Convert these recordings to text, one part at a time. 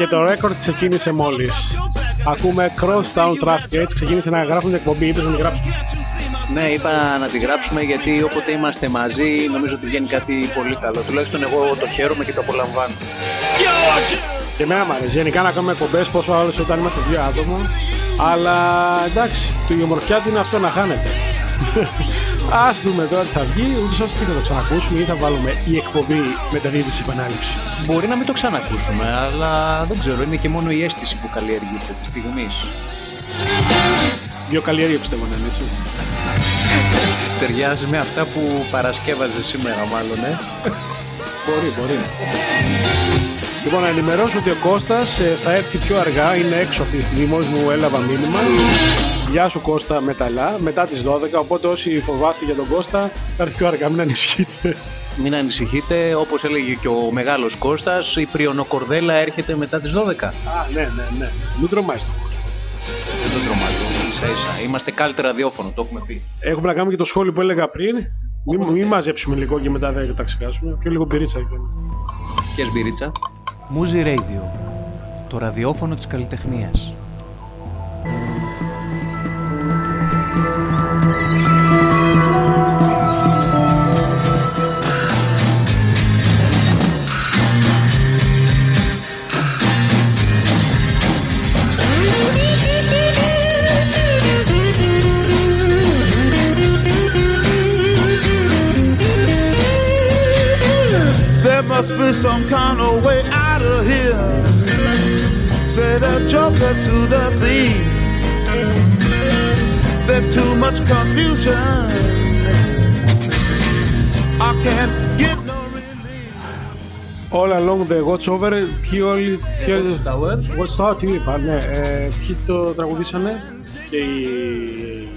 Και το ρέκορντ ξεκίνησε μόλις. Ακούμε Crosstown Traffic έτσι ξεκίνησε να γράφουν την εκπομπή. Είπε να τη γράψουν. Ναι, είπα να τη γράψουμε γιατί όποτε είμαστε μαζί νομίζω ότι βγαίνει κάτι πολύ καλό. Τουλάχιστον εγώ το χαίρομαι και το απολαμβάνω. Και εμένα μου αρέσει. Γενικά να κάνουμε εκπομπές πόσο άλλος όταν είμαστε δύο άτομα. Αλλά εντάξει, η ομορφιά του είναι αυτό να χάνεται. Α δούμε τώρα τι θα βγει, ούτως ώστε θα το ξανακούσουμε ή θα βάλουμε η εκπομπή μεταδίδηση επανάληψη. Μπορεί να μην το ξανακούσουμε, αλλά δεν ξέρω, είναι και μόνο η αίσθηση που καλλιεργείται τη στιγμή. Βιοκαλλιέργεια πιστεύω να είναι έτσι. Ταιριάζει με αυτά που παρασκεύαζε σήμερα, μάλλον, ε. μπορεί, μπορεί. Λοιπόν, να ενημερώσω ότι ο Κώστας ε, θα έρθει πιο αργά, είναι έξω αυτή τη στιγμή, μόλις μου έλαβα μήνυμα. Γεια σου Κώστα Μεταλλά, μετά τις 12, οπότε όσοι φοβάστε για τον Κώστα θα έρθει πιο αργά, μην ανησυχείτε. Μην ανησυχείτε, όπως έλεγε και ο μεγάλος Κώστας, η πριονοκορδέλα έρχεται μετά τις 12. Α, ναι, ναι, ναι. Μην τρομάζεις τον Κώστα. Δεν τον τρομάζω, ίσα ίσα. Είμαστε καλύτερα ραδιόφωνο, το έχουμε πει. Έχουμε να κάνουμε και το σχόλιο που έλεγα πριν. Μην, μην μαζέψουμε λίγο και μετά δεν τα ξεχάσουμε. Πιο λίγο πυρίτσα. Ποιες μπυρίτσα; Muzi Radio, το ραδιόφωνο της καλλιτεχνίας. There must be some kind of way out of here. Say the joker to the thief. There's too much confusion. I can't get no relief. All along the watch over, ποιοι όλοι. Ποιοι όλοι Watchtower, τι είπα, ναι. Ε, ποιοι το τραγουδήσανε και η.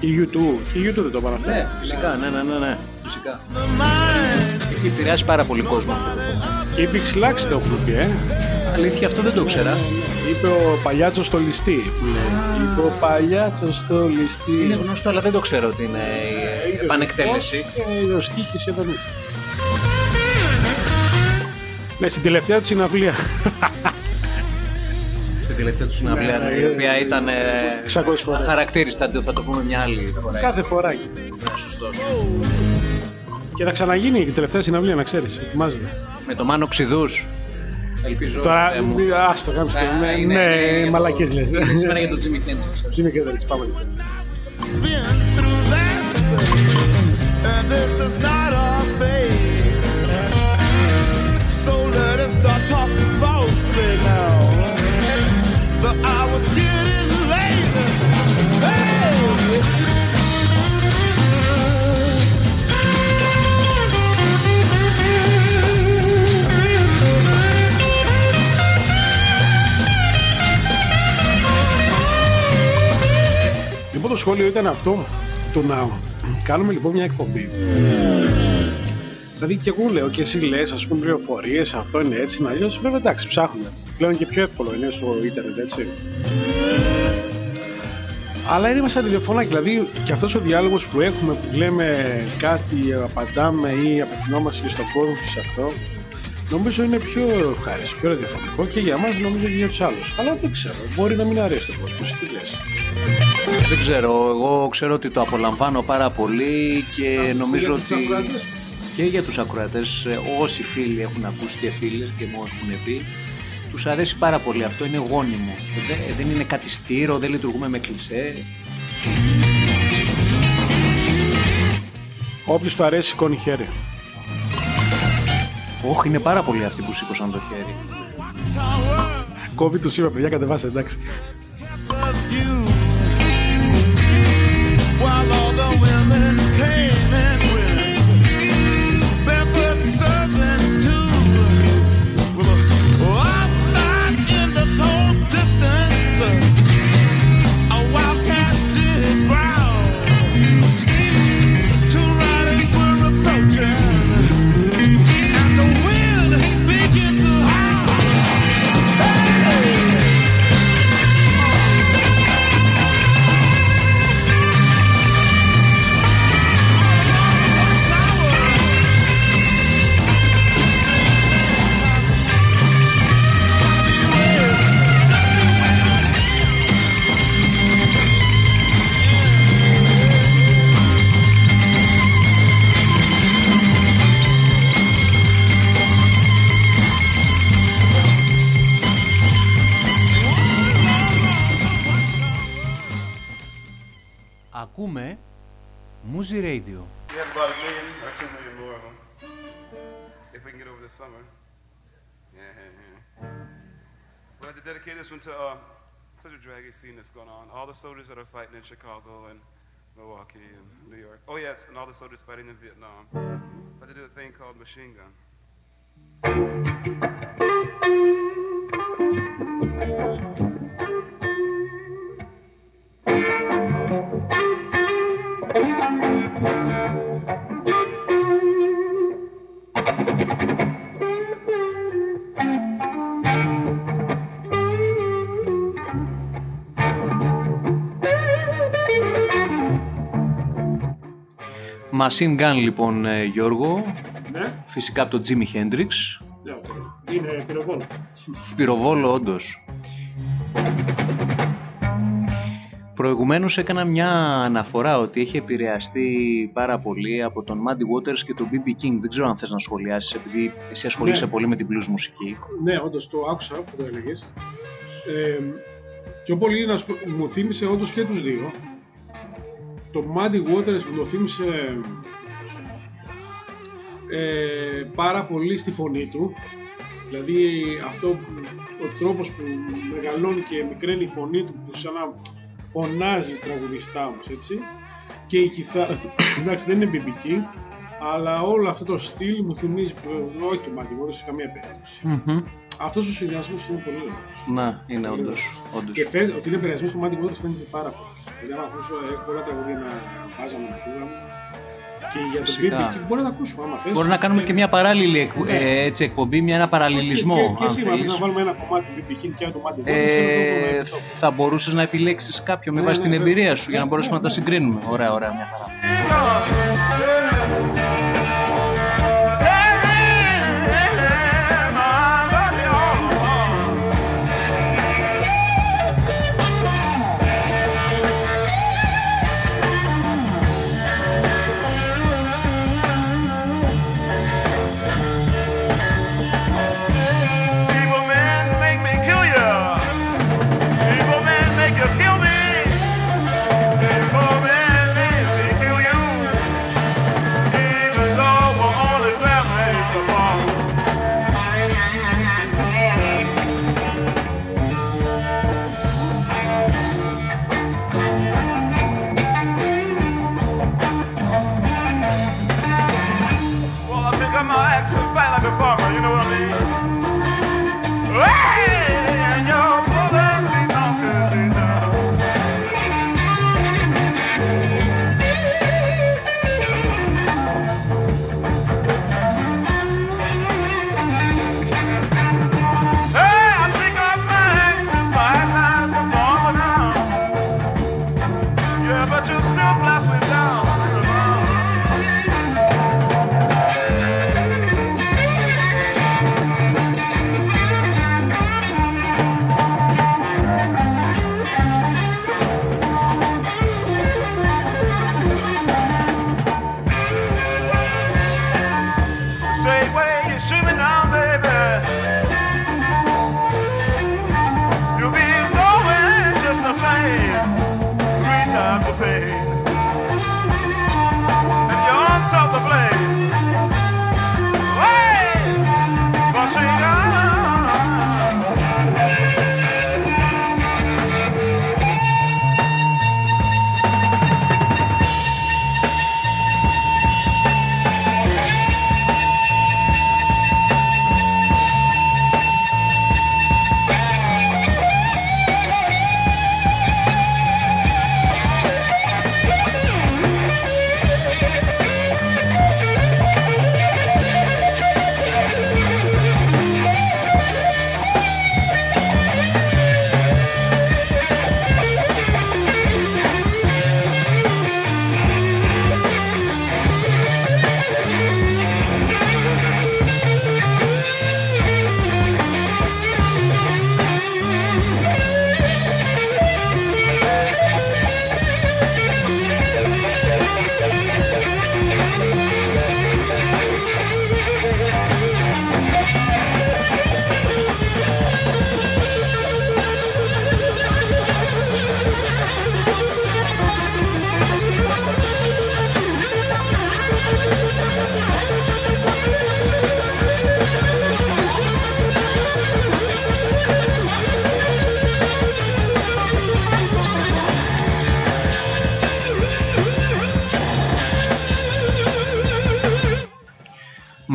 Και η YouTube. Και η YouTube δεν το είπαν αυτό. Ναι, φυσικά, ναι, ναι, ναι, ναι. Φυσικά. The mind. Έχει επηρεάσει πάρα πολύ κόσμο αυτό το κόμμα. Και η Big Slacks το έχουν πει, ε. Αλήθεια, αυτό δεν το ήξερα. Είπε ο Παλιάτσος στο ληστή. που λέει. Είπε ο Παλιάτσος στο ληστή. Είναι γνωστό, αλλά δεν το ξέρω ότι είναι η επανεκτέλεση. Και ο στίχης εδώ είναι. Ναι, στην τελευταία του συναυλία. Στην τελευταία του συναυλία, Ναι, η οποία ήταν ε, 600 φορές. αχαρακτήριστα, θα το πούμε μια άλλη φορά. Κάθε φορά. Ναι, σωστός. Και θα ξαναγίνει η τελευταία συναυλία, να ξέρεις. Ετοιμάζεται. Με το Μάνο Ξηδούς. Ελπίζω. Τώρα, Θεέ μου. άστο, κάμψτε. Α, Ναι, είναι- ναι, είναι- μαλακές λες. Σήμερα για τον Jimmy Hendrix. Jimmy Hendrix, πάμε λοιπόν. Been through that. And this is not our fate. So let us start talking falsely now. The hour's getting Λοιπόν, το σχόλιο ήταν αυτό. Το να κάνουμε λοιπόν μια εκπομπή. Δηλαδή και εγώ λέω και εσύ λες, ας πούμε, πληροφορίες, αυτό είναι έτσι, να αλλιώς, βέβαια εντάξει, ψάχνουμε. Πλέον και πιο εύκολο είναι στο ίντερνετ, έτσι. Αλλά είναι σαν τηλεφωνάκι, δηλαδή και αυτός ο διάλογος που έχουμε, που λέμε κάτι, απαντάμε ή απευθυνόμαστε και στον κόσμο και σε αυτό, νομίζω είναι πιο ευχάριστο, πιο ραδιοφωνικό και για μας νομίζω και για τους άλλους. Αλλά δεν ξέρω, μπορεί να μην αρέσει τον κόσμο, εσύ τι λες. Δεν ξέρω, εγώ ξέρω ότι το απολαμβάνω πάρα πολύ και νομίζω ότι και για τους ακροατές, ε, όσοι φίλοι έχουν ακούσει και φίλες και μου έχουν πει, τους αρέσει πάρα πολύ. Αυτό είναι γόνιμο. Δεν, δεν είναι κάτι στήρο, δεν λειτουργούμε με κλισέ. Όποιος του αρέσει σηκώνει χέρι. Όχι, είναι πάρα πολλοί αυτοί που σήκωσαν το χέρι. Κόβει τους είπα, παιδιά, κατεβάστε, εντάξει. loves you. While all the women came and Ακούμε Muzi Radio. We have about a million or two million more of them. If we can get over the summer. Yeah, yeah, yeah. We'd like to dedicate this one to uh, such a draggy scene that's going on. All the soldiers that are fighting in Chicago and Milwaukee and New York. Oh, yes, and all the soldiers fighting in Vietnam. I'd like to do a thing called machine gun. Machine Gun λοιπόν ε, Γιώργο, Ναι, φυσικά από τον Jimi Hendrix. ναι, οκ. είναι πυροβόλο. Πυροβόλο όντως. Προηγουμένως έκανα μια αναφορά ότι έχει επηρεαστεί πάρα πολύ από τον Muddy Waters και τον B.B. King. Δεν ξέρω αν θες να σχολιάσεις, επειδή εσύ ασχολείσαι Ναι. πολύ με την blues μουσική. Ναι, όντως το άκουσα που το έλεγες. Ε, πιο πολύ να σου πω, μου θύμισε όντως και τους δύο. Το Muddy Waters μου το θύμισε ε, πάρα πολύ στη φωνή του. Δηλαδή αυτό, που- ο τρόπος που μεγαλώνει και μικραίνει η φωνή του που σαν να φωνάζει τραγουδιστά όμως έτσι. Και η κιθάρα, εντάξει δεν είναι BB King, αλλά όλο αυτό το στυλ μου θυμίζει, ε, όχι το Muddy Waters σε καμία περίπτωση. Μμμ. Αυτός ο συνδυασμός είναι πολύ ωραίος. Να, είναι όντως. όντως. Και φαίνεται ότι είναι επηρεασμό στο Μάτι Waters φαίνεται πάρα πολύ. Δηλαδή, άμα ακούσω, έχω πολλά τραγούδια να βάζαμε να ακούγαμε. Και για τον Φυσικά. BB King μπορεί να το ακούσουμε άμα θες. Μπορεί να κάνουμε και μια παράλληλη εκ- Ναι. ε, έτσι, εκπομπή, μια, ένα παραλληλισμό. Και, και, αν σήμερα θέλεις. να βάλουμε ένα κομμάτι BB King και ένα κομμάτι Waters. Ε, ένα κομμάτι θα μπορούσες να επιλέξεις κάποιο με Ναι, βάση ναι, την ναι. εμπειρία σου για να Ναι, μπορέσουμε ναι, να τα ναι. συγκρίνουμε. Ωραία, ωραία, μια χαρά.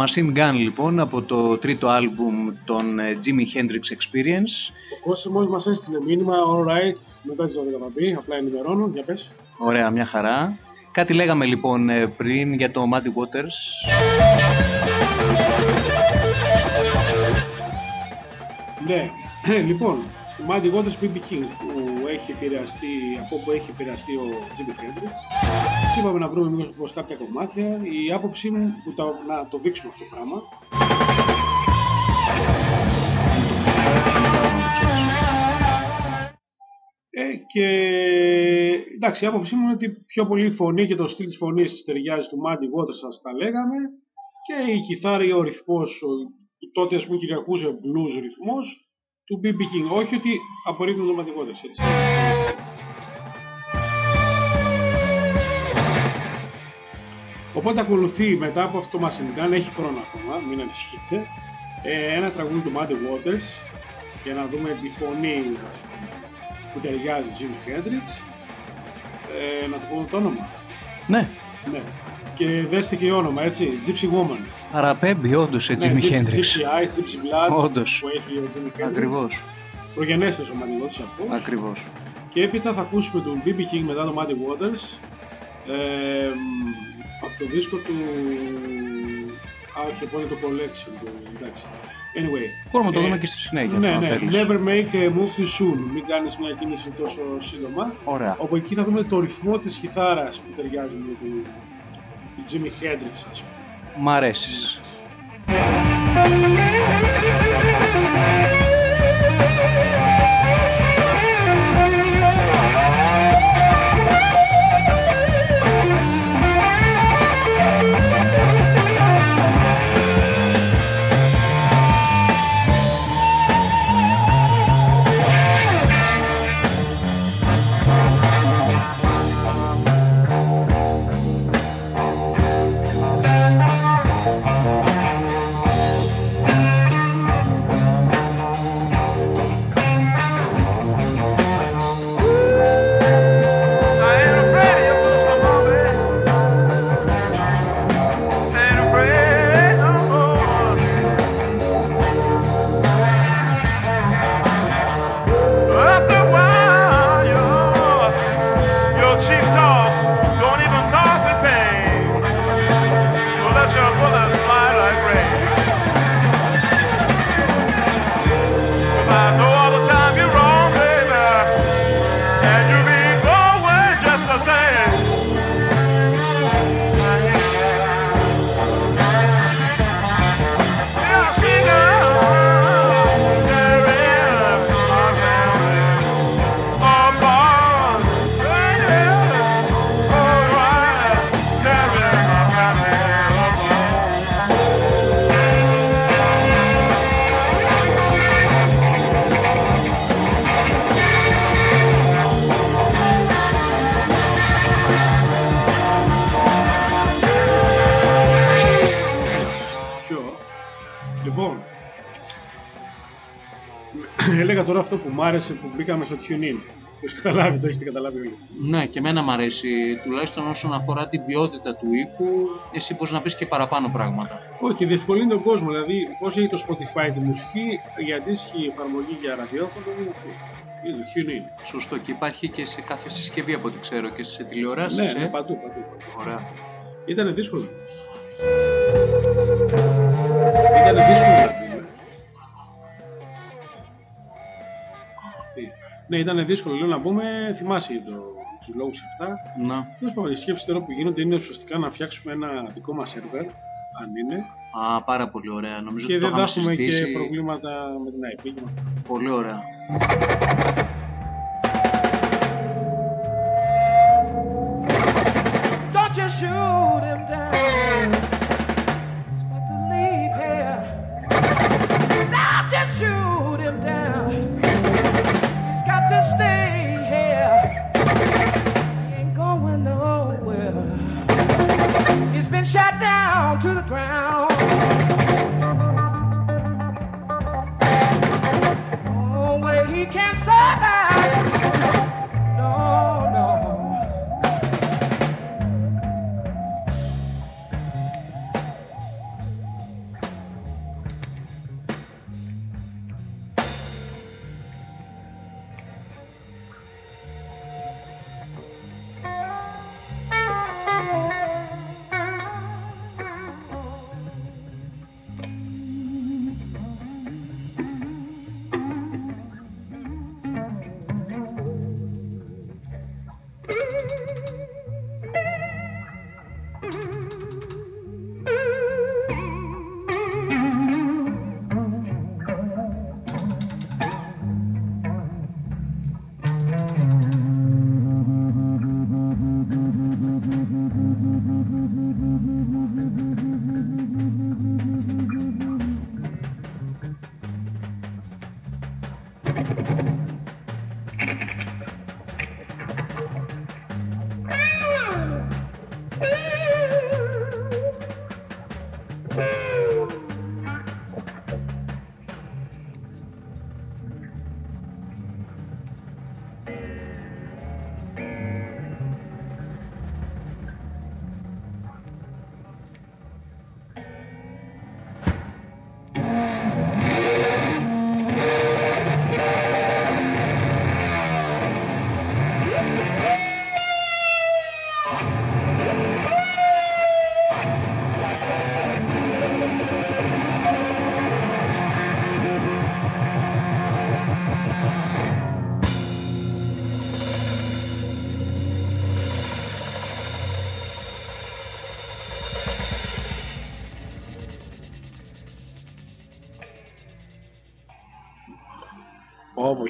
Machine Gun λοιπόν από το τρίτο άλμπουμ των ε, Jimi Hendrix Experience. Ο Κόσμος μας έστειλε μήνυμα, alright, μετά τις 12 θα πει, απλά ενημερώνω, για πες. Ωραία, μια χαρά. Κάτι λέγαμε λοιπόν ε, πριν για το Muddy Waters. Ναι, λοιπόν, το Mighty Waters BB King που έχει επηρεαστεί, από όπου έχει επηρεαστεί ο Jimmy Hendrix. Και είπαμε να βρούμε μήπως κάποια κομμάτια. Η άποψή μου, που τα, να το δείξουμε αυτό το πράγμα, Ε, και εντάξει, η άποψή μου είναι ότι πιο πολύ η φωνή και το στυλ της φωνής ταιριάζει του Muddy Waters, σας τα λέγαμε, και η κιθάρα, ο ρυθμός, ο, τότε ας πούμε κυριαρχούσε blues ρυθμός, του BB King. Όχι ότι απορρίπτουν το Muddy Waters, έτσι. Οπότε ακολουθεί μετά από αυτό το Machine Gun, έχει χρόνο ακόμα, μην ανησυχείτε, ε, ένα τραγούδι του Muddy Waters για να δούμε τη φωνή που ταιριάζει Jimi Hendrix. Ε, να του πω το όνομα. Ναι, Ναι. Και δέστε και όνομα, έτσι. Gypsy Woman. παραπέμπει όντως σε Ναι, Jimi Gypsy- Hendrix. Gypsy Eyes, Gypsy Blood Όντως. που έχει ο Jimi Hendrix. Ακριβώς, Προγενέστερος ο Muddy Waters αυτός. ακριβώς. Και έπειτα θα ακούσουμε τον BB King μετά το Muddy Waters. Ε, μ, από το δίσκο του... Α, όχι, οπότε το Collection. Το... Εντάξει. Anyway. Μπορούμε να το Ε, δούμε και στη συνέχεια. Ναι, αν ναι. θέλεις. Never make a move too soon. Μην κάνεις μια κίνηση τόσο σύντομα. Ωραία. Όπου εκεί θα δούμε το ρυθμό της κιθάρας που ταιριάζει με του του Jimi Hendrix, ας πούμε. Μ' αρέσεις. Μπήκαμε στο TuneIn. Το έχεις καταλάβει, το έχετε καταλάβει όλοι. Ναι, και εμένα μ' αρέσει, τουλάχιστον όσον αφορά την ποιότητα του ήχου, εσύ πώς να πεις και παραπάνω πράγματα. Όχι, και διευκολύνει τον κόσμο. Δηλαδή, πώς έχει το Spotify τη μουσική, η αντίστοιχη εφαρμογή για ραδιόφωνο είναι αυτή. Είναι το TuneIn. Σωστό, και υπάρχει και σε κάθε συσκευή από ό,τι ξέρω και σε τηλεοράσεις, Ναι, ε; ναι, παντού, παντού. Ωραία. Ήταν δύσκολο. Ήταν δύσκολο Ναι, ήταν δύσκολο λέω να πούμε. Θυμάσαι για το, τους λόγους αυτά. Να. Τέλος πάντων, η σκέψη τώρα που γίνονται είναι ουσιαστικά να φτιάξουμε ένα δικό μας σερβερ, αν είναι, Α, πάρα πολύ ωραία. Νομίζω και ότι το δεν θα είχαμε έχουμε συζητήσει. και προβλήματα με την IP. και με αυτά. Πολύ ωραία. Don't you shoot him down. He's been shot down to the ground. Oh, where he can't survive.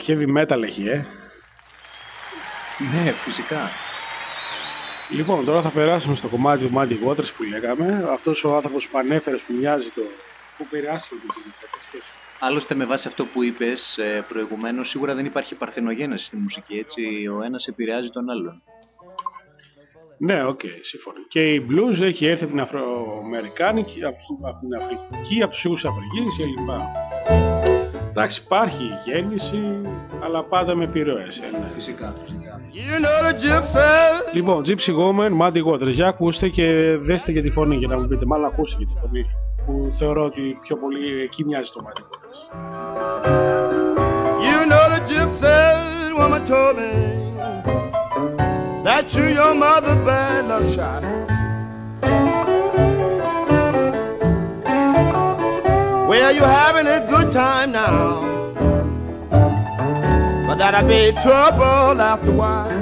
Heavy metal έχει, ε. Ναι, φυσικά. Λοιπόν, τώρα θα περάσουμε στο κομμάτι του Muddy Waters που λέγαμε. Αυτός ο άνθρωπος που ανέφερες που μοιάζει το... που επηρεάσει το Jimmy Hendrix. Άλλωστε, με βάση αυτό που είπες ε, προηγουμένως, σίγουρα δεν υπάρχει παρθενογένεση στη μουσική. Έτσι, ο ένας επηρεάζει τον άλλον. Ναι, οκ, σύμφωνο. Και η blues έχει έρθει από την Αφροαμερικάνικη, από την- από την Αφρική, από τους Ιούς Αφρικής κλπ. Εντάξει, υπάρχει η γέννηση, αλλά πάντα με επιρροές. ε, ναι. Φυσικά, φυσικά. You know the gypsies. Λοιπόν, Gypsy Woman, Muddy Waters. Για ακούστε και δέστε και τη φωνή για να μου πείτε. Μάλλον ακούστε και τη φωνή. Που θεωρώ ότι πιο πολύ εκεί μοιάζει το Muddy Waters. You know the gypsies. Woman told me that you your mother's bad luck shot. Well, you having a good time now, but that'll be trouble after a while.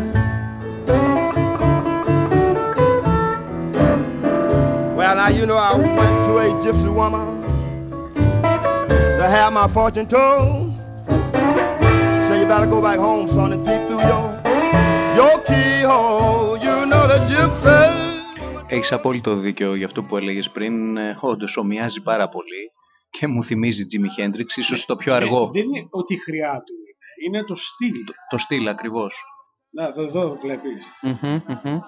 Well, now you know I went to a gypsy woman to have my fortune told. So you better go back home, son, and peep through your your keyhole. You know the gypsies. Έχεις απόλυτο δίκιο για αυτό που έλεγες πριν. Ε, Όντως, ομοιάζει πάρα πολύ και μου θυμίζει Jimi Hendrix, ίσως το πιο αργό. Ε, δεν είναι ότι η χρειά του είναι. Είναι το στυλ. Το στυλ ακριβώς. Να, εδώ, εδώ βλέπεις. Μμμ, μμμ.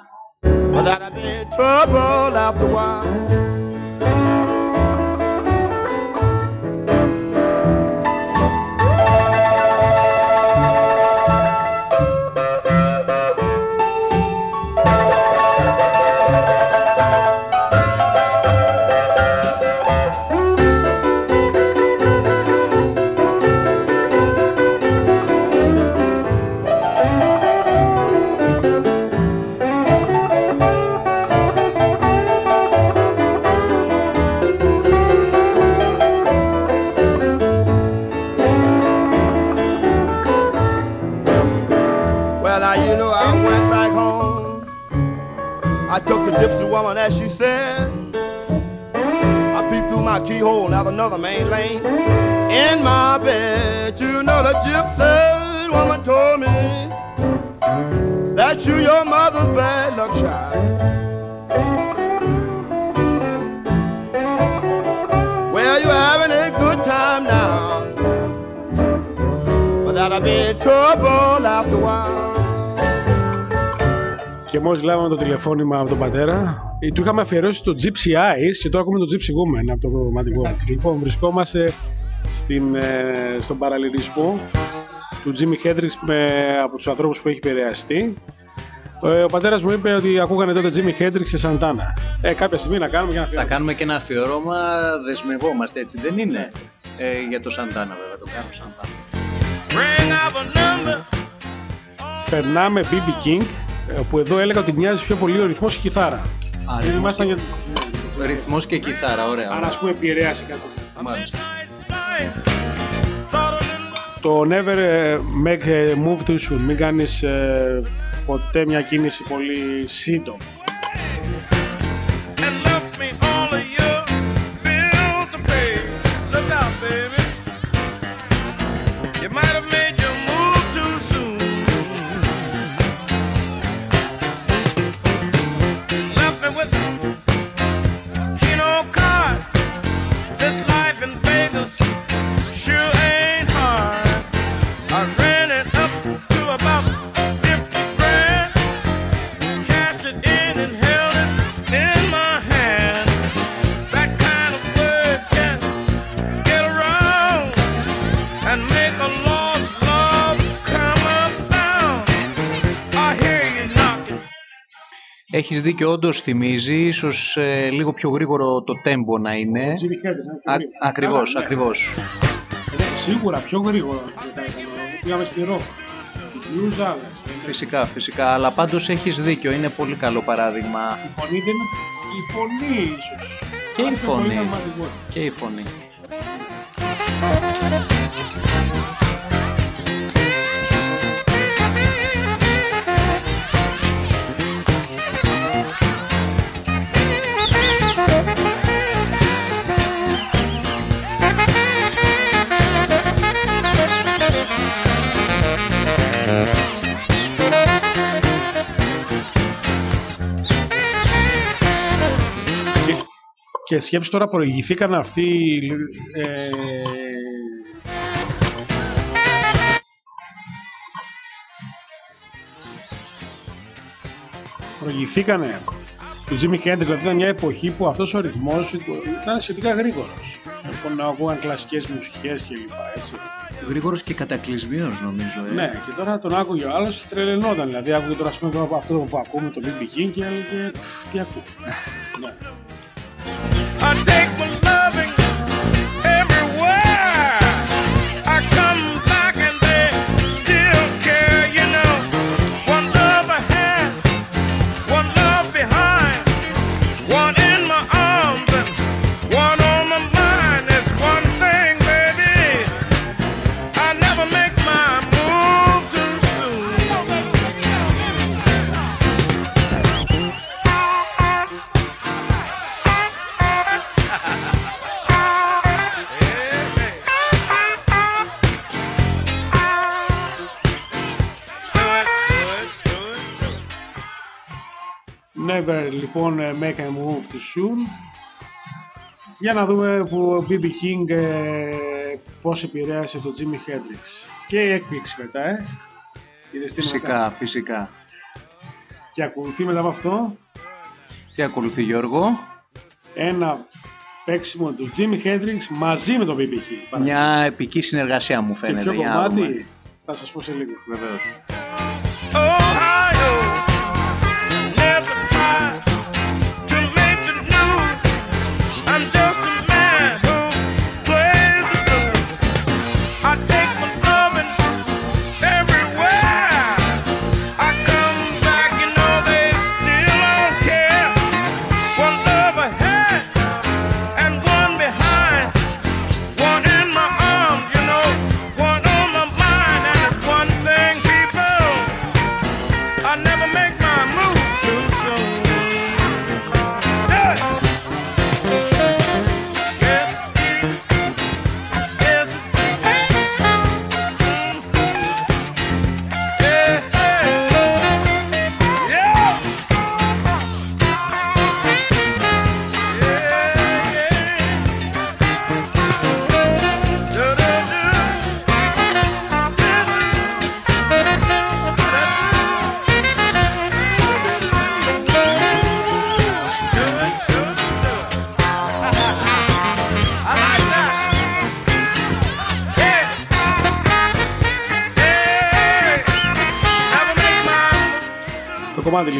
Took the gypsy woman as she said. I peeped through my keyhole, now another main lane in my bed. You know the gypsy woman told me that you your mother's bad luck child. Well, you having a good time now, but that'll be trouble after a while. Και μόλις λάβαμε το τηλεφώνημα από τον πατέρα, ε, του είχαμε αφιερώσει το Gypsy Eyes και τώρα ακούμε το Gypsy Woman από το Muddy Waters. Λοιπόν, βρισκόμαστε στην, ε, στον παραλληλισμό του Jimmy Hendrix με, από τους ανθρώπους που έχει επηρεαστεί. Ε, ο πατέρας μου είπε ότι ακούγανε τότε Jimmy Hendrix και Santana. Ε, κάποια στιγμή να κάνουμε για να Θα αφιερώμα. κάνουμε και ένα αφιερώμα, δεσμευόμαστε έτσι, δεν είναι; Ε, για το Σαντάνα βέβαια, το κάνω Σαντάνα. Bring out the number. Περνάμε BB King, ε, που εδώ έλεγα ότι μοιάζει πιο πολύ ο ρυθμός και η κιθάρα. Α, Δεν ρυθμός ήμασταν και- για... Ρυθμός και κιθάρα, ωραία. Άρα ωραία. ας πούμε επηρέασε κάτι. Μάλιστα. Thought a little Το never ε, make a move too soon. Μην κάνεις ε, ποτέ μια κίνηση πολύ σύντομη. and left Έχεις δίκιο, όντως θυμίζει, ίσως ε, λίγο πιο γρήγορο το tempo να είναι. Jimmy Hendrix, είναι πιο Α, γρήγορο. ακριβώς, Καλά, ναι. ακριβώς. Ε, Σίγουρα πιο γρήγορο μετά ήταν. Πήγαμε στη ροκ. Blues άλλες. Φυσικά, φυσικά, αλλά πάντως έχεις δίκιο, είναι πολύ καλό παράδειγμα. Η φωνή δεν είναι... Η φωνή ίσως. Και η Κάθε φωνή. είναι μαθηγός. Και η φωνή. Και σκέψου τώρα προηγηθήκαν αυτοί ε, προηγηθήκανε του Jimmy Hendrix, δηλαδή ήταν μια εποχή που αυτός ο ρυθμός ήταν σχετικά γρήγορος. Λοιπόν, να ακούγαν κλασικές μουσικές κλπ. Έτσι. Γρήγορος και κατακλυσμίος νομίζω. Ε. Ναι, και τώρα τον άκουγε ο άλλος και τρελαινόταν. Δηλαδή άκουγε τώρα ας πούμε, τώρα από αυτό που ακούμε, το BB King και έλεγε τι ακούω. ναι. I take my Never λοιπόν ε, make a move too soon. Για να δούμε που ο BB King ε, πώς επηρέασε τον Jimmy Hendrix. Και η έκπληξη μετά, ε. Είδες τι μετά. Φυσικά, φυσικά. Και ακολουθεί μετά από αυτό Τι ακολουθεί Γιώργο; ένα παίξιμο του Jimmy Hendrix μαζί με τον BB King. Μια επική συνεργασία μου και φαίνεται. ποιο για να δούμε. κομμάτι θα σας πω σε λίγο. Βεβαίως.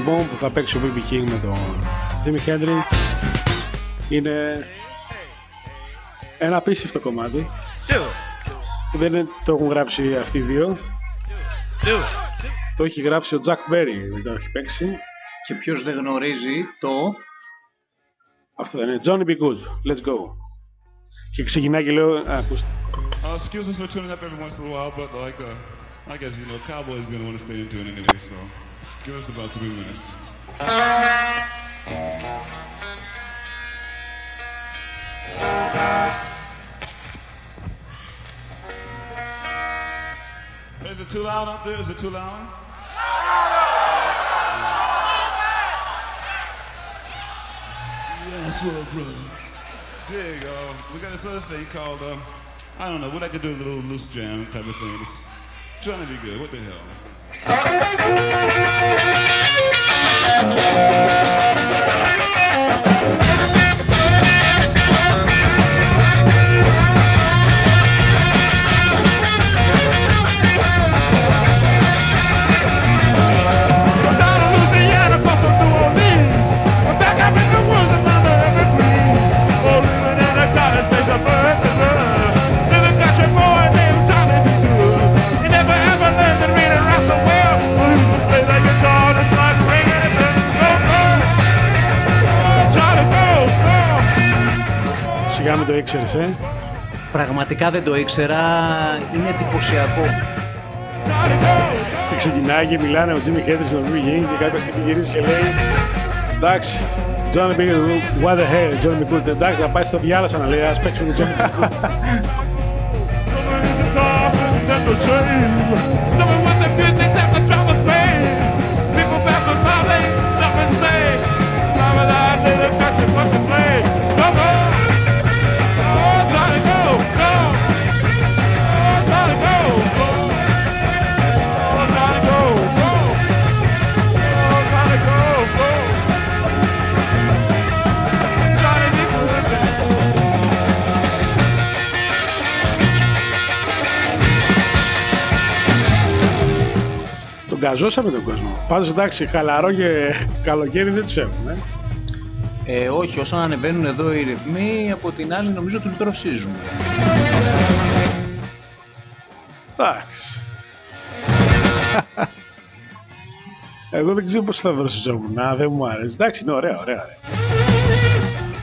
Το κομμάτι λοιπόν που θα παίξει ο BB King με τον Jimmy Hendrix είναι ένα απίστευτο κομμάτι που δεν είναι- το έχουν γράψει αυτοί οι δύο. Το έχει γράψει ο Jack Berry, δεν το έχει παίξει. Και ποιος δεν γνωρίζει το... Αυτό δεν είναι. Johnny Be Good. Let's go. Και ξεκινάει και λέω, α, ακούστε. Uh, excuse us for tuning up every once in a while, but like, uh, I guess you know, Cowboys is gonna want to stay into it anyway. So, give us about three minutes. Is it too loud up there? Is it too loud? Yes, well, brother. There you go. We got this other thing called, um, I don't know, we'd like to do a little loose jam type of thing. It's trying to be good. What the hell? Ήξερες, ε. Πραγματικά δεν το ήξερα, είναι εντυπωσιακό. Και ξεκινάει και μιλάνε ο Jimmy Hendrix με τον Louis και κάποια στιγμή γυρίζει και λέει Εντάξει, Johnny B. What the hell, Johnny B. Good. Εντάξει, θα πάει στο διάλασσα να λέει, ας παίξουμε τον Johnny B. Good. Τον καζώσαμε τον κόσμο. Πάντως εντάξει, χαλαρό και καλοκαίρι δεν τους έχουμε. Ε, όχι, όσο ανεβαίνουν εδώ οι ρυθμοί, από την άλλη νομίζω τους δροσίζουν. Εντάξει. Εγώ δεν ξέρω πώς θα δροσιζόμουν. Α, δεν μου άρεσε. Εντάξει, είναι ωραία, ωραία. ωραία.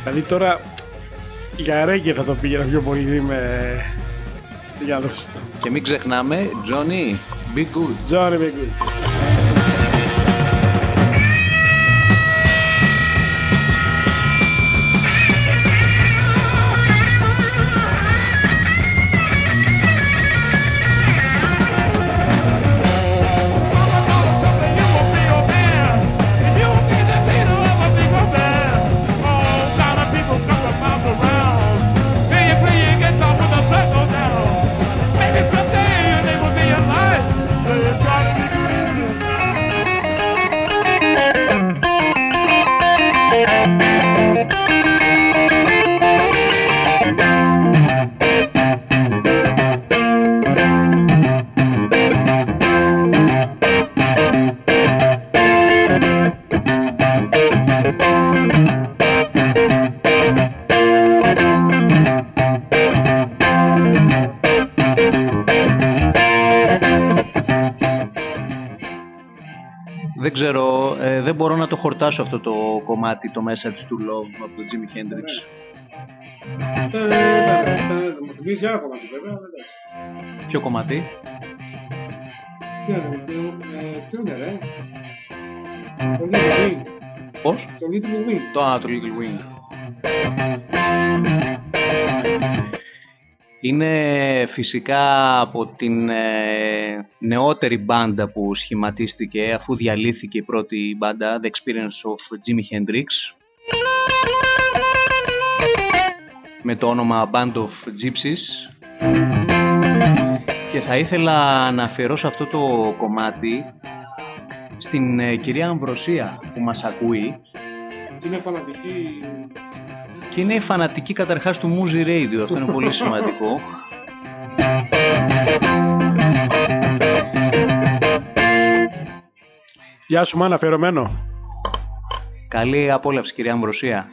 Δηλαδή τώρα για ρέγγε θα το πήγαινα πιο πολύ με... Για να δροσιστώ. Και μην ξεχνάμε, Johnny, be good. Johnny be good. Μπορώ να το χορτάσω αυτό το κομμάτι, το Message to Love από τον Jimi Hendrix. Θα μου θυμίζει άλλο κομμάτι βέβαια, αλλά εντάξει. Ποιο κομμάτι; Ποιο είναι, ποιο- ε, ποιο είναι ρε; Το Little Wing. Πώς; Το Little Wing. Το, α, το Little Wing. Είναι φυσικά από την ε, νεότερη μπάντα που σχηματίστηκε αφού διαλύθηκε η πρώτη μπάντα, The Experience of Jimi Hendrix με το όνομα Band of Gypsies και θα ήθελα να αφιερώσω αυτό το κομμάτι στην ε, κυρία Αμβροσία που μας ακούει Είναι φανατική. Και είναι η φανατική καταρχάς του Muzi Radio, αυτό είναι πολύ σημαντικό. Γεια σου μάνα, αφιερωμένο. Καλή απόλαυση κυρία Αμβροσία.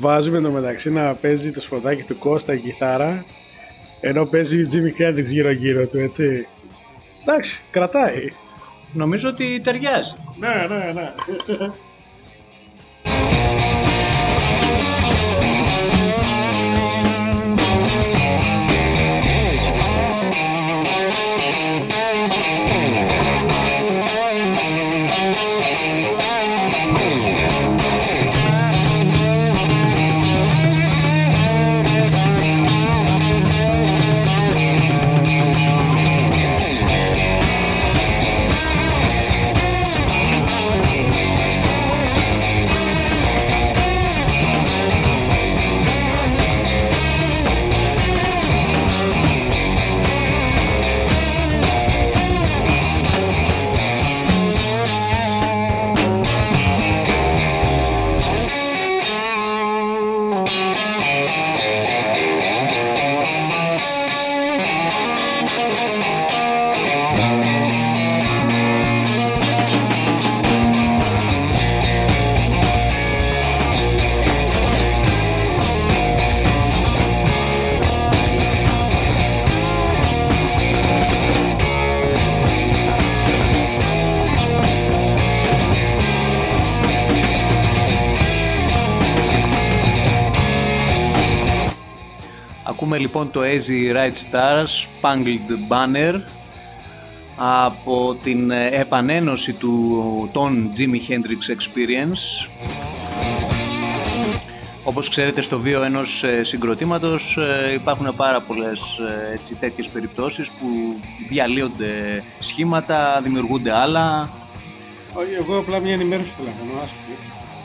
Βάζουμε το μεταξύ να παίζει το σποτάκι του Κώστα η κιθάρα ενώ παίζει η Jimmy Hendrix γύρω γύρω του, έτσι. Εντάξει, κρατάει. Νομίζω ότι ταιριάζει. Ναι, ναι, ναι. Λοιπόν το Easy Right Stars, Spangled Banner από την ε, επανένωση του των Jimi Hendrix Experience. Όπως ξέρετε στο βίο ενός ε, συγκροτήματος ε, υπάρχουν πάρα πολλές ε, έτσι, τέτοιες περιπτώσεις που διαλύονται σχήματα, δημιουργούνται άλλα. Όχι, εγώ απλά μια ενημέρωση θέλω να κάνω, άσχημη.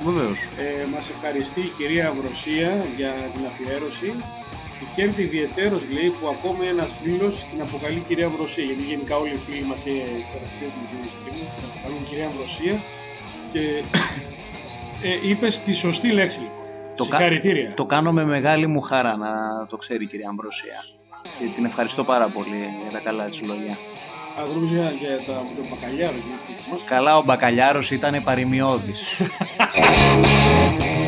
Βεβαίως. Ε, μας ευχαριστεί η κυρία Βροσία για την αφιέρωση και χαίρεται ιδιαιτέρως λέει που ακόμα ένας φίλος την αποκαλεί κυρία Βροσία γιατί γενικά όλοι οι φίλοι μας ε, εξαραστείων την την αποκαλούν κυρία Βροσία και ε, είπες τη σωστή λέξη. Το, κα- Συγχαρητήρια. το κάνω με μεγάλη μου χαρά να το ξέρει η κυρία Αμπροσία. Και την ευχαριστώ πάρα πολύ για τα καλά της λόγια. Αγρούζια για τα, το μπακαλιάρο. γιατί μας- Καλά ο Μπακαλιάρος ήταν παρημιώδης.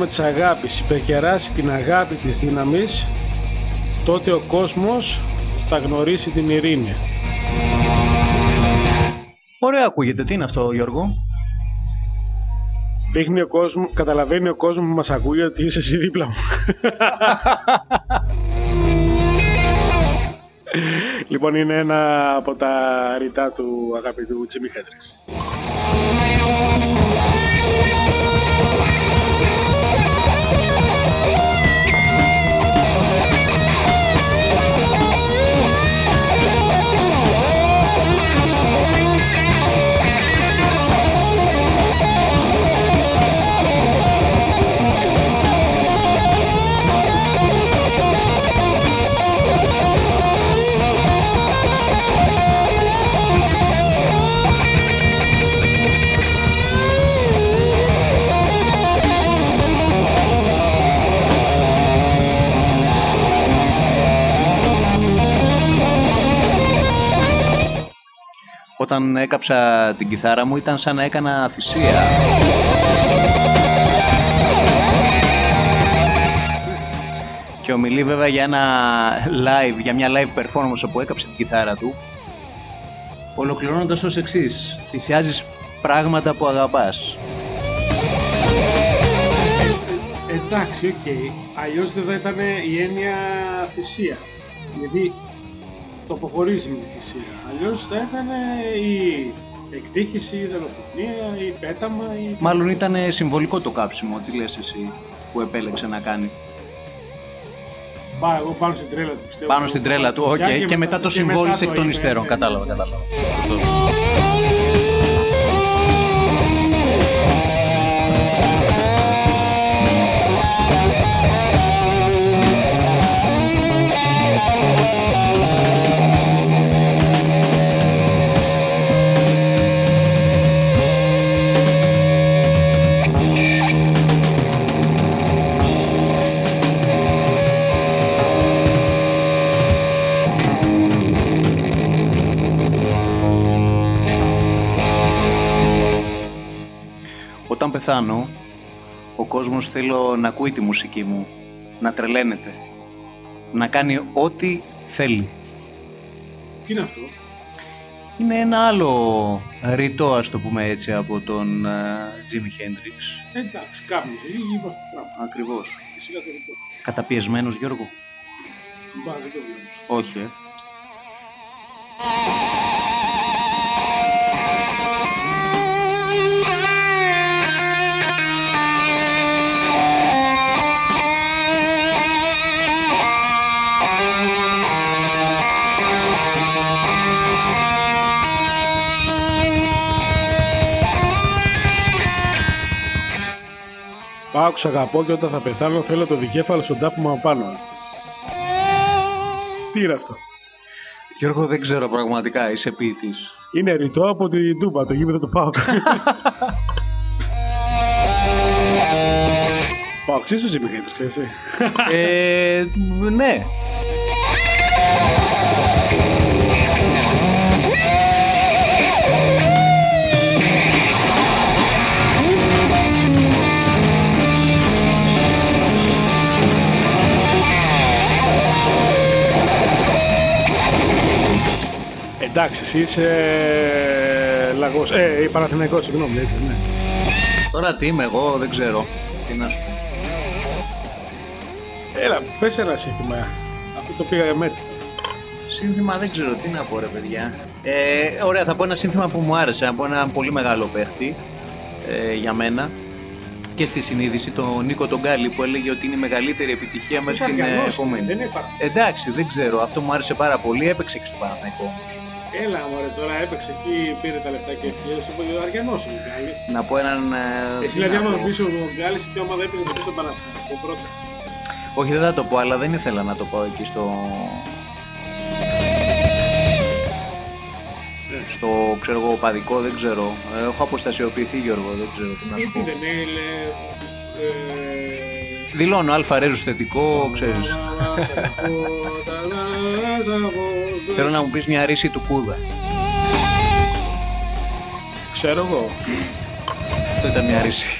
Όταν η δύναμη της αγάπης υπερκεράσει την αγάπη της δύναμης, τότε ο κόσμος θα γνωρίσει την ειρήνη. Ωραία ακούγεται. Τι είναι αυτό Γιώργο; Δείχνει ο κόσμο, καταλαβαίνει ο κόσμος που μας ακούει ότι είσαι εσύ δίπλα μου. λοιπόν, είναι ένα από τα ρητά του αγαπητού Τζίμι Χέντριξ. Όταν έκαψα την κιθάρα μου ήταν σαν να έκανα θυσία. Και ομιλεί βέβαια για ένα live, για μια live performance όπου έκαψε την κιθάρα του. Ολοκληρώνοντας ως εξής, θυσιάζεις πράγματα που αγαπάς. Εντάξει, οκ. Αλλιώς δεν θα ήταν η έννοια θυσία. Γιατί το αποχωρίζει με τη θυσία. Αλλιώς θα ήταν ή εκτύχηση, ή δολοφονία, ή πέταμα, ή... Μάλλον ήταν συμβολικό το κάψιμο, τι λες εσύ, που επέλεξε να κάνει. Μπα, εγώ πάνω στην τρέλα του πιστεύω. Πάνω στην τρέλα του, οκ, και, μετά το συμβόλισε εκ των είπε, υστέρων, ναι, κατάλαβα, ναι. κατάλαβα. Όταν πεθάνω, ο κόσμος θέλω να ακούει τη μουσική μου, να τρελαίνεται, να κάνει ό,τι θέλει. Τι είναι αυτό; Είναι ένα άλλο ρητό, ας το πούμε έτσι, από τον ε, Jimi Hendrix. Εντάξει, κάπνιζε, ή είπα αυτό το πράγμα. Ακριβώς. Εσύ καθόλου. Καταπιεσμένος, Γιώργο; Μπα, δεν το βλέπω. Όχι, ε. Πάω, σ' αγαπώ και όταν θα πεθάνω θέλω το δικέφαλο στον τάπημα πάνω. Τι είναι αυτό; Γιώργο, δεν ξέρω πραγματικά, είσαι ποιητής. Είναι ρητό από την Τούμπα, το γήπεδο του Πάουκ. Πάουκ, είσαι ο Τζίμι Χέντρικς, ξέρεις εσύ. ε, ναι. Εντάξει, εσύ είσαι λαγός, ε, Παναθηναϊκός, συγγνώμη, έτσι, ναι. Τώρα τι είμαι εγώ, δεν ξέρω. Τι να σου πω. Έλα, πες ένα σύνθημα. Αυτό το πήγα έτσι. Σύνθημα δεν ξέρω τι να πω ρε παιδιά. Ε, ωραία, θα πω ένα σύνθημα που μου άρεσε από ένα πολύ μεγάλο παίχτη ε, για μένα και στη συνείδηση, τον Νίκο τον Γκάλι που έλεγε ότι είναι η μεγαλύτερη επιτυχία μέσα στην ε, Αργανός, επόμενη. Δεν υπάρχει. Εντάξει, δεν ξέρω, αυτό μου άρεσε πάρα πολύ, έπαιξε και στο Παναθηναϊκό όμως. Έλα, μωρέ, τώρα έπαιξε εκεί, πήρε τα λεφτά και έφυγε. Σου πω ο Αργανός είναι ο Γκάλης. Να πω έναν... ε, Εσύ τι δηλαδή, να άμα πω. μου πεις ο Γκάλης, ποια ομάδα έπαιζε με τον Παναθηναϊκό πρώτα. Όχι, δεν θα το πω, αλλά δεν ήθελα να το πω εκεί στο... Στο, ξέρω εγώ, παδικό, δεν ξέρω. Ε, έχω αποστασιοποιηθεί, Γιώργο, δεν ξέρω τι να σου Γιατί πω. δεν είναι. ε, Δηλώνω αλφα ρέζους θετικό, ξέρεις. Θέλω να μου πεις μια ρίση του Κούδα. Ξέρω εγώ. Αυτό ήταν μια ρίση.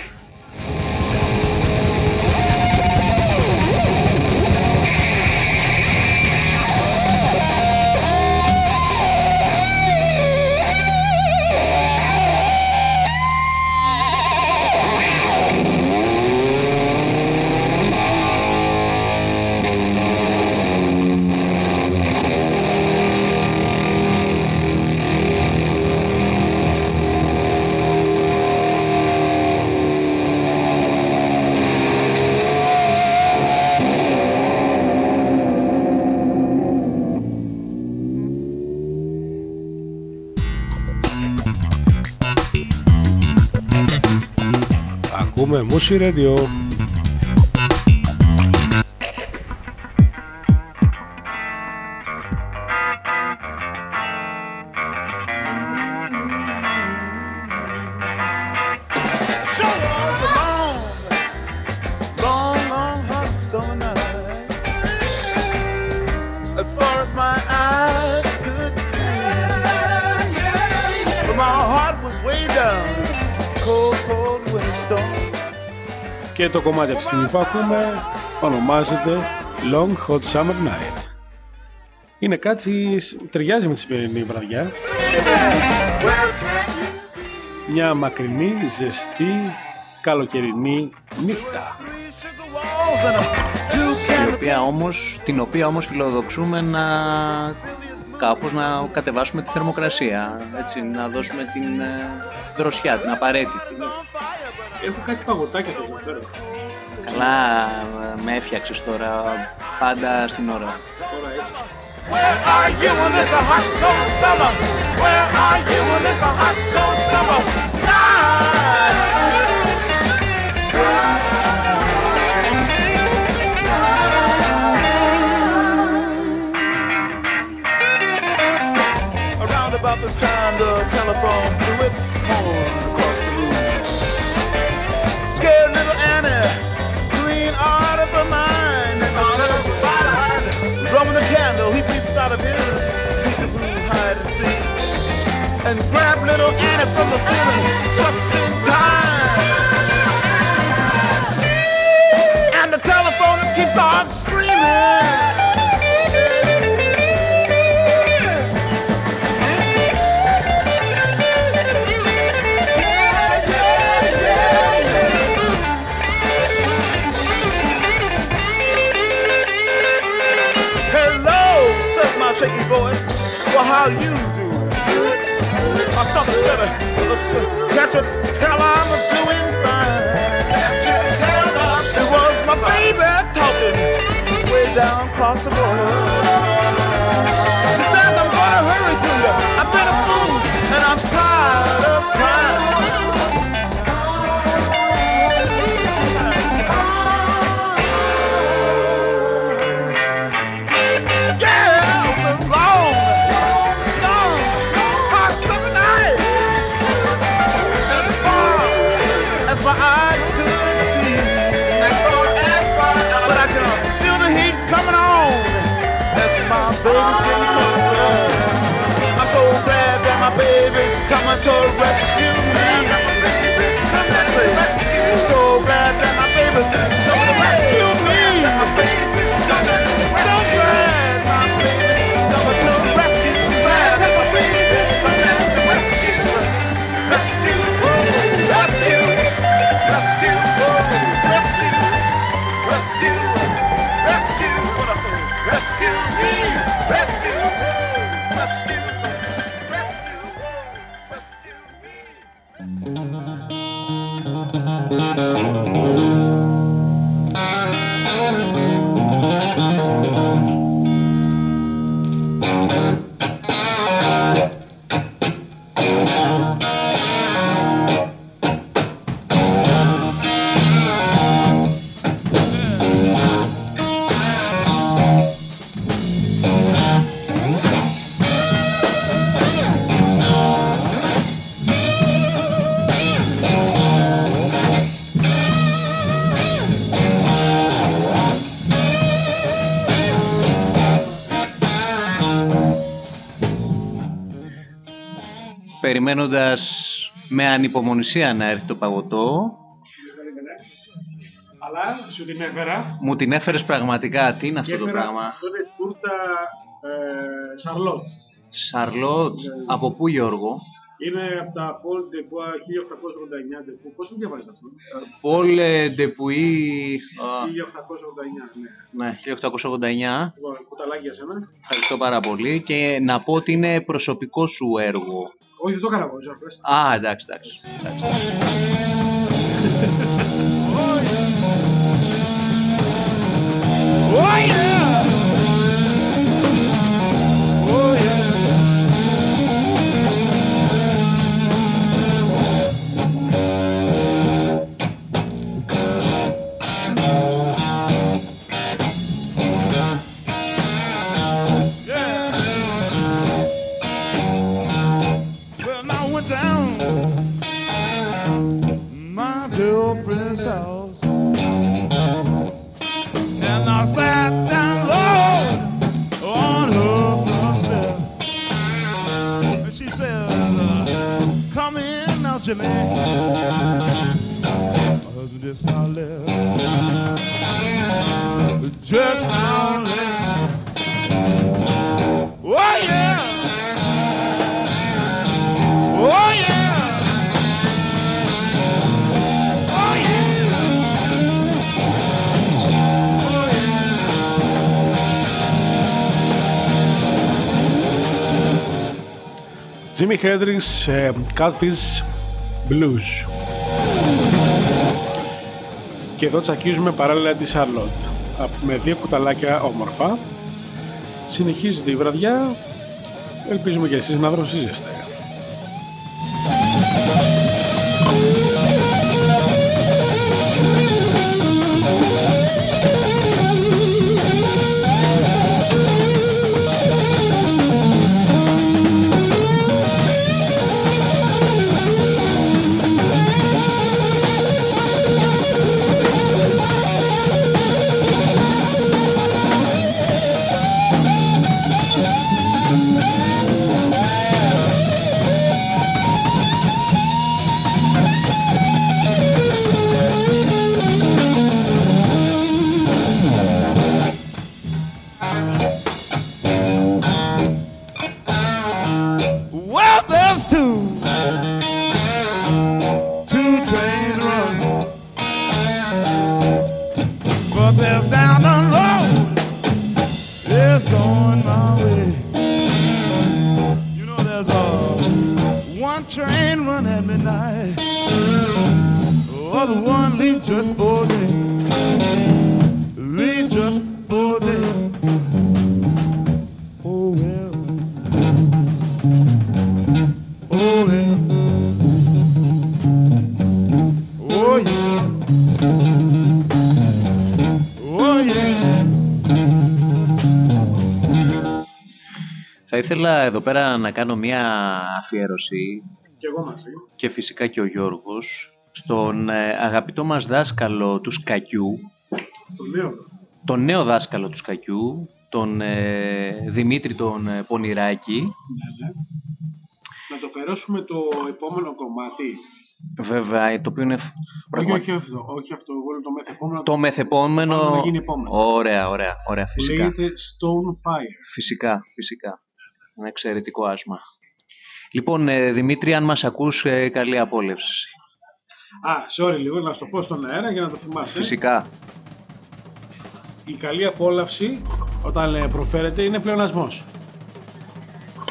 Ακούμε Μούσι Radio. Και το κομμάτι αυτή τη στιγμή που ακούμε ονομάζεται Long Hot Summer Night. Είναι κάτι, ταιριάζει με τη σημερινή βραδιά. Μια μακρινή, ζεστή, καλοκαιρινή νύχτα. Η οποία όμως, την οποία όμως φιλοδοξούμε να κάπως να κατεβάσουμε τη θερμοκρασία, έτσι, να δώσουμε την ε, δροσιά, την απαραίτητη. Έχω κάτι παγωτάκια θα σας φέρω. Καλά ε, με έφτιαξες τώρα, πάντα στην ώρα. Where are you when it's a hot, cold summer? Where are you when it's a hot, cold summer Around about this time, the telephone blew its horn little Annie, clean out of her mind. Blowing the candle, he peeps out of his peekaboo hide and seek, and grabbed little Annie from the ceiling just in time. And the telephone keeps on screaming. How you doing? My stomach stutter. Can't you tell I'm doing fine? It was my baby talking. Way down across the border. Περιμένοντας με ανυπομονησία να έρθει το παγωτό, Αλλά σου την έφερα μου την έφερες πραγματικά. Τι είναι αυτό και το έφερα πράγμα; αυτό είναι τούρτα ε, σαρλότ. Σαρλότ, από πού Γιώργο; Είναι από τα Paul de Bois 1889 de Bois. Πώς το διαβάζεις αυτό; Πολ Ντεπουή. 1889, ναι. Ναι, 1889. Λοιπόν, κουταλάκι για σένα. Ευχαριστώ πάρα πολύ και να πω ότι είναι προσωπικό σου έργο. Όχι, δεν το έκανα εγώ, Ζορ, πες. Α, εντάξει, εντάξει. εντάξει. Oh to me. My husband just hollering. Just hollering. Oh, oh, yeah. Oh, yeah. Jimi Hendrix é, cada vez Blues. Και εδώ τσακίζουμε παράλληλα τη Charlotte. Α, Με δύο κουταλάκια όμορφα. Συνεχίζεται η βραδιά. Ελπίζουμε και εσείς να δροσίζεστε. Εδώ πέρα να κάνω μια αφιέρωση Και εγώ μαζί. και φυσικά και ο Γιώργος στον ε, αγαπητό μας δάσκαλο του σκακιού, Το νέο. τον νέο δάσκαλο του σκακιού, τον ε, Δημήτρη τον ε, Πονηράκη. Ναι, ναι. Να το περάσουμε το επόμενο κομμάτι. Βέβαια, το οποίο είναι Όχι, πραγμα- όχι αυτό. Όχι αυτό. Εγώ λέω το μεθεπόμενο. το μεθεπόμενο... Πάμε να γίνει επόμενο. Ωραία, ωραία, ωραία, που φυσικά. λέγεται Stone Fire. Φυσικά, φυσικά. Ένα εξαιρετικό άσμα. Λοιπόν, ε, Δημήτρη, αν μας ακούς, ε, καλή απόλαυση. Α, sorry λίγο, να σου το πω στον αέρα για να το θυμάσαι. Φυσικά. Η καλή απόλαυση όταν ε, προφέρεται είναι πλεονασμός.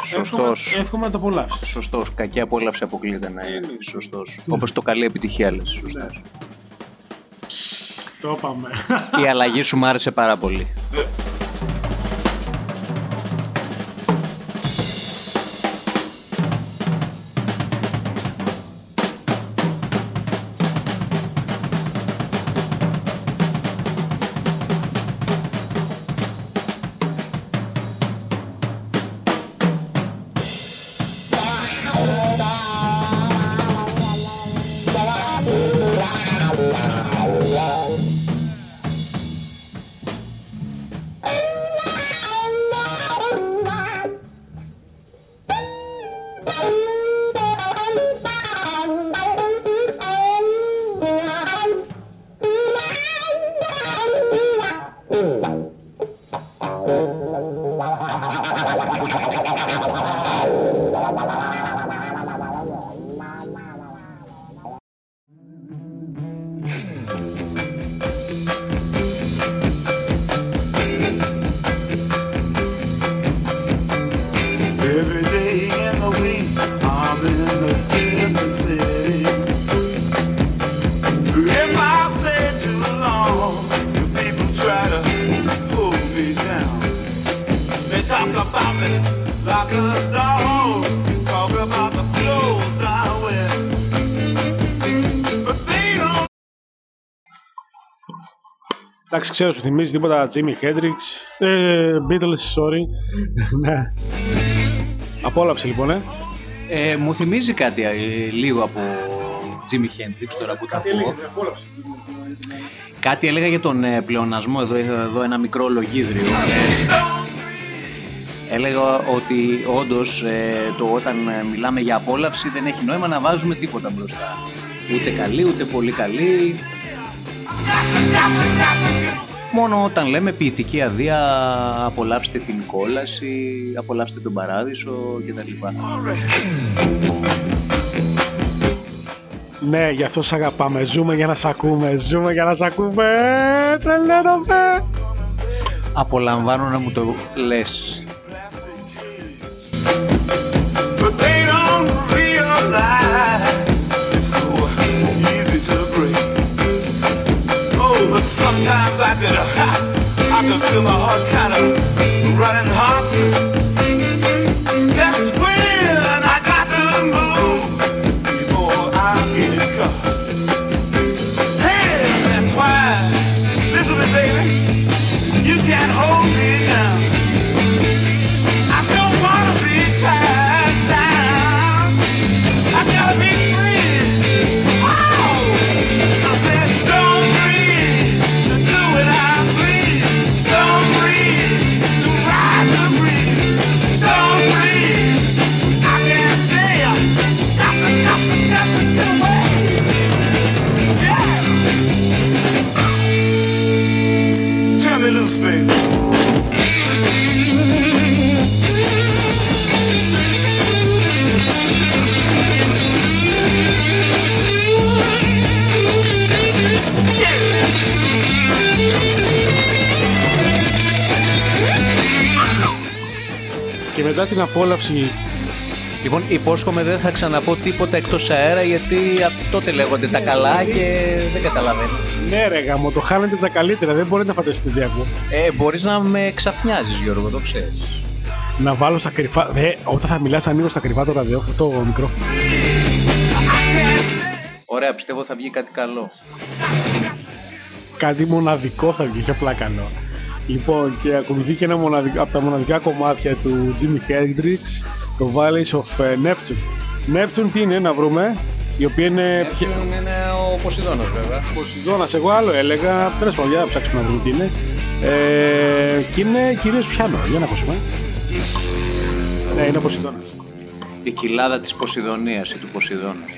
Σωστός. Εύχομαι, εύχομαι να το απολαύσεις. Σωστός. Κακή απόλαυση αποκλείεται να είναι. Σωστός. Όπως το καλή επιτυχία λες. Σωστός. Ναι. Το είπαμε. Η αλλαγή σου μ' άρεσε πάρα πολύ. Εντάξει, ξέρω, σου θυμίζει τίποτα Jimmy Hendrix. Ε, Beatles, sorry. ναι. Απόλαυσε λοιπόν, ε. Ε, μου θυμίζει κάτι ε, λίγο από Jimmy Hendrix τώρα που τα ακούω. απόλαυσε. Κάτι έλεγα για τον ε, πλεονασμό, εδώ είχα εδώ ένα μικρό λογίδριο. Έλεγα ότι όντως ε, το όταν ε, μιλάμε για απόλαυση δεν έχει νόημα να βάζουμε τίποτα μπροστά. Ούτε καλή, ούτε πολύ καλή. Μόνο όταν λέμε ποιητική αδεία, απολαύστε την κόλαση, απολαύστε τον παράδεισο κτλ. Ναι, γι' αυτό σ' αγαπάμε. Ζούμε για να σ' ακούμε. Ζούμε για να σ' ακούμε. Τρελαίνομαι. Απολαμβάνω να μου το λες. But sometimes I could, I could feel my heart kind of running hot. Απόλαυση Λοιπόν, υπόσχομαι δεν θα ξαναπώ τίποτα εκτός αέρα γιατί απ' τότε λέγονται τα καλά και δεν καταλαβαίνω. Ναι, ρε γάμο, το χάνετε τα καλύτερα. Δεν μπορείτε να φανταστείτε τι ακούω. Ε, μπορείς να με ξαφνιάζεις Γιώργο, το ξέρεις. Να βάλω στα κρυφά. Δε, όταν θα μιλάς, ανοίγω στα κρυφά το ραδιόφωνο, το μικρόφωνο. Ωραία, πιστεύω θα βγει κάτι καλό. Κάτι μοναδικό θα βγει, και απλά καλό. Λοιπόν, και ακολουθεί και ένα μοναδικό, από τα μοναδικά κομμάτια του Jimi Hendrix, το Valleys of ε, Neptune. Neptune τι είναι, να βρούμε, η οποία είναι... Neptune είναι ο Ποσειδώνας βέβαια. Ποσειδώνας, εγώ άλλο έλεγα, τέλος πάντων, για να ψάξουμε να βρούμε τι είναι. Ε, και είναι κυρίως πιάνο, για να ακούσουμε. Ναι, είναι ο Ποσειδώνας. Η κοιλάδα της Ποσειδονίας ή του Ποσειδώνος.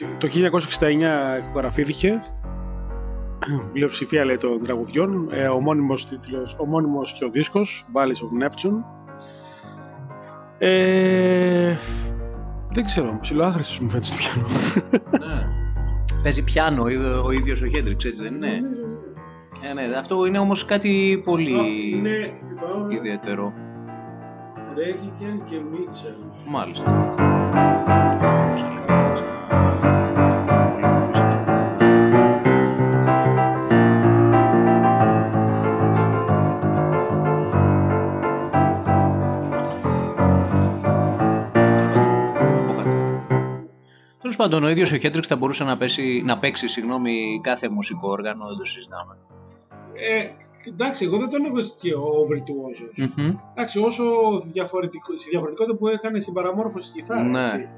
Εντάξει, το 1969 εκπαραφήθηκε. Πλειοψηφία λέει των τραγουδιών. Ε, ο μόνιμος τίτλος, ο μόνιμος και ο δίσκος, Valleys of Neptune. Ε, δεν ξέρω, ψιλοάχρηστος μου φαίνεται στο πιάνο. Ναι. Παίζει πιάνο ο, ο ίδιος ο Χέντριξ, έτσι δεν είναι; Ε, ναι, αυτό είναι όμως κάτι πολύ Είναι ιδιαίτερο. Ρέγικεν και Μίτσελ. Μάλιστα. Πάντων, ο ίδιος ο Χέντριξ θα μπορούσε να, πέσει, να παίξει συγγνώμη, κάθε μουσικό όργανο, δεν το συζητάμε. Ε, εντάξει, εγώ δεν τον έχω και ο virtuoso. Μμμ. Εντάξει, όσο διαφορετικό, στη διαφορετικότητα που έκανε στην παραμόρφωση της κιθάρας. Ναι. έτσι.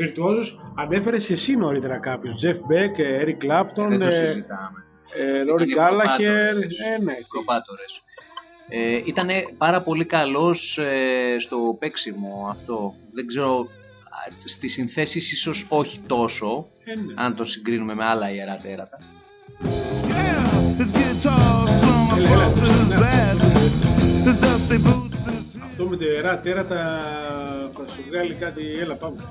Virtuosos, ανέφερες και εσύ νωρίτερα κάποιους. Jeff Beck, ε, Eric Clapton, Δεν το ε, συζητάμε. ε, Rory Ήταν Gallagher. προπάτορες. Ε, ναι. Προπάτορες. Ε, ήταν πάρα πολύ καλός ε, στο παίξιμο αυτό. Δεν ξέρω, α, στις συνθέσεις ίσως όχι τόσο, Ε, ναι. αν το συγκρίνουμε με άλλα ιερά τέρατα. His guitar slung across his back. His dusty boots, his Αυτό με τη ιερά τέρατα θα σου βγάλει κάτι, έλα πάμε.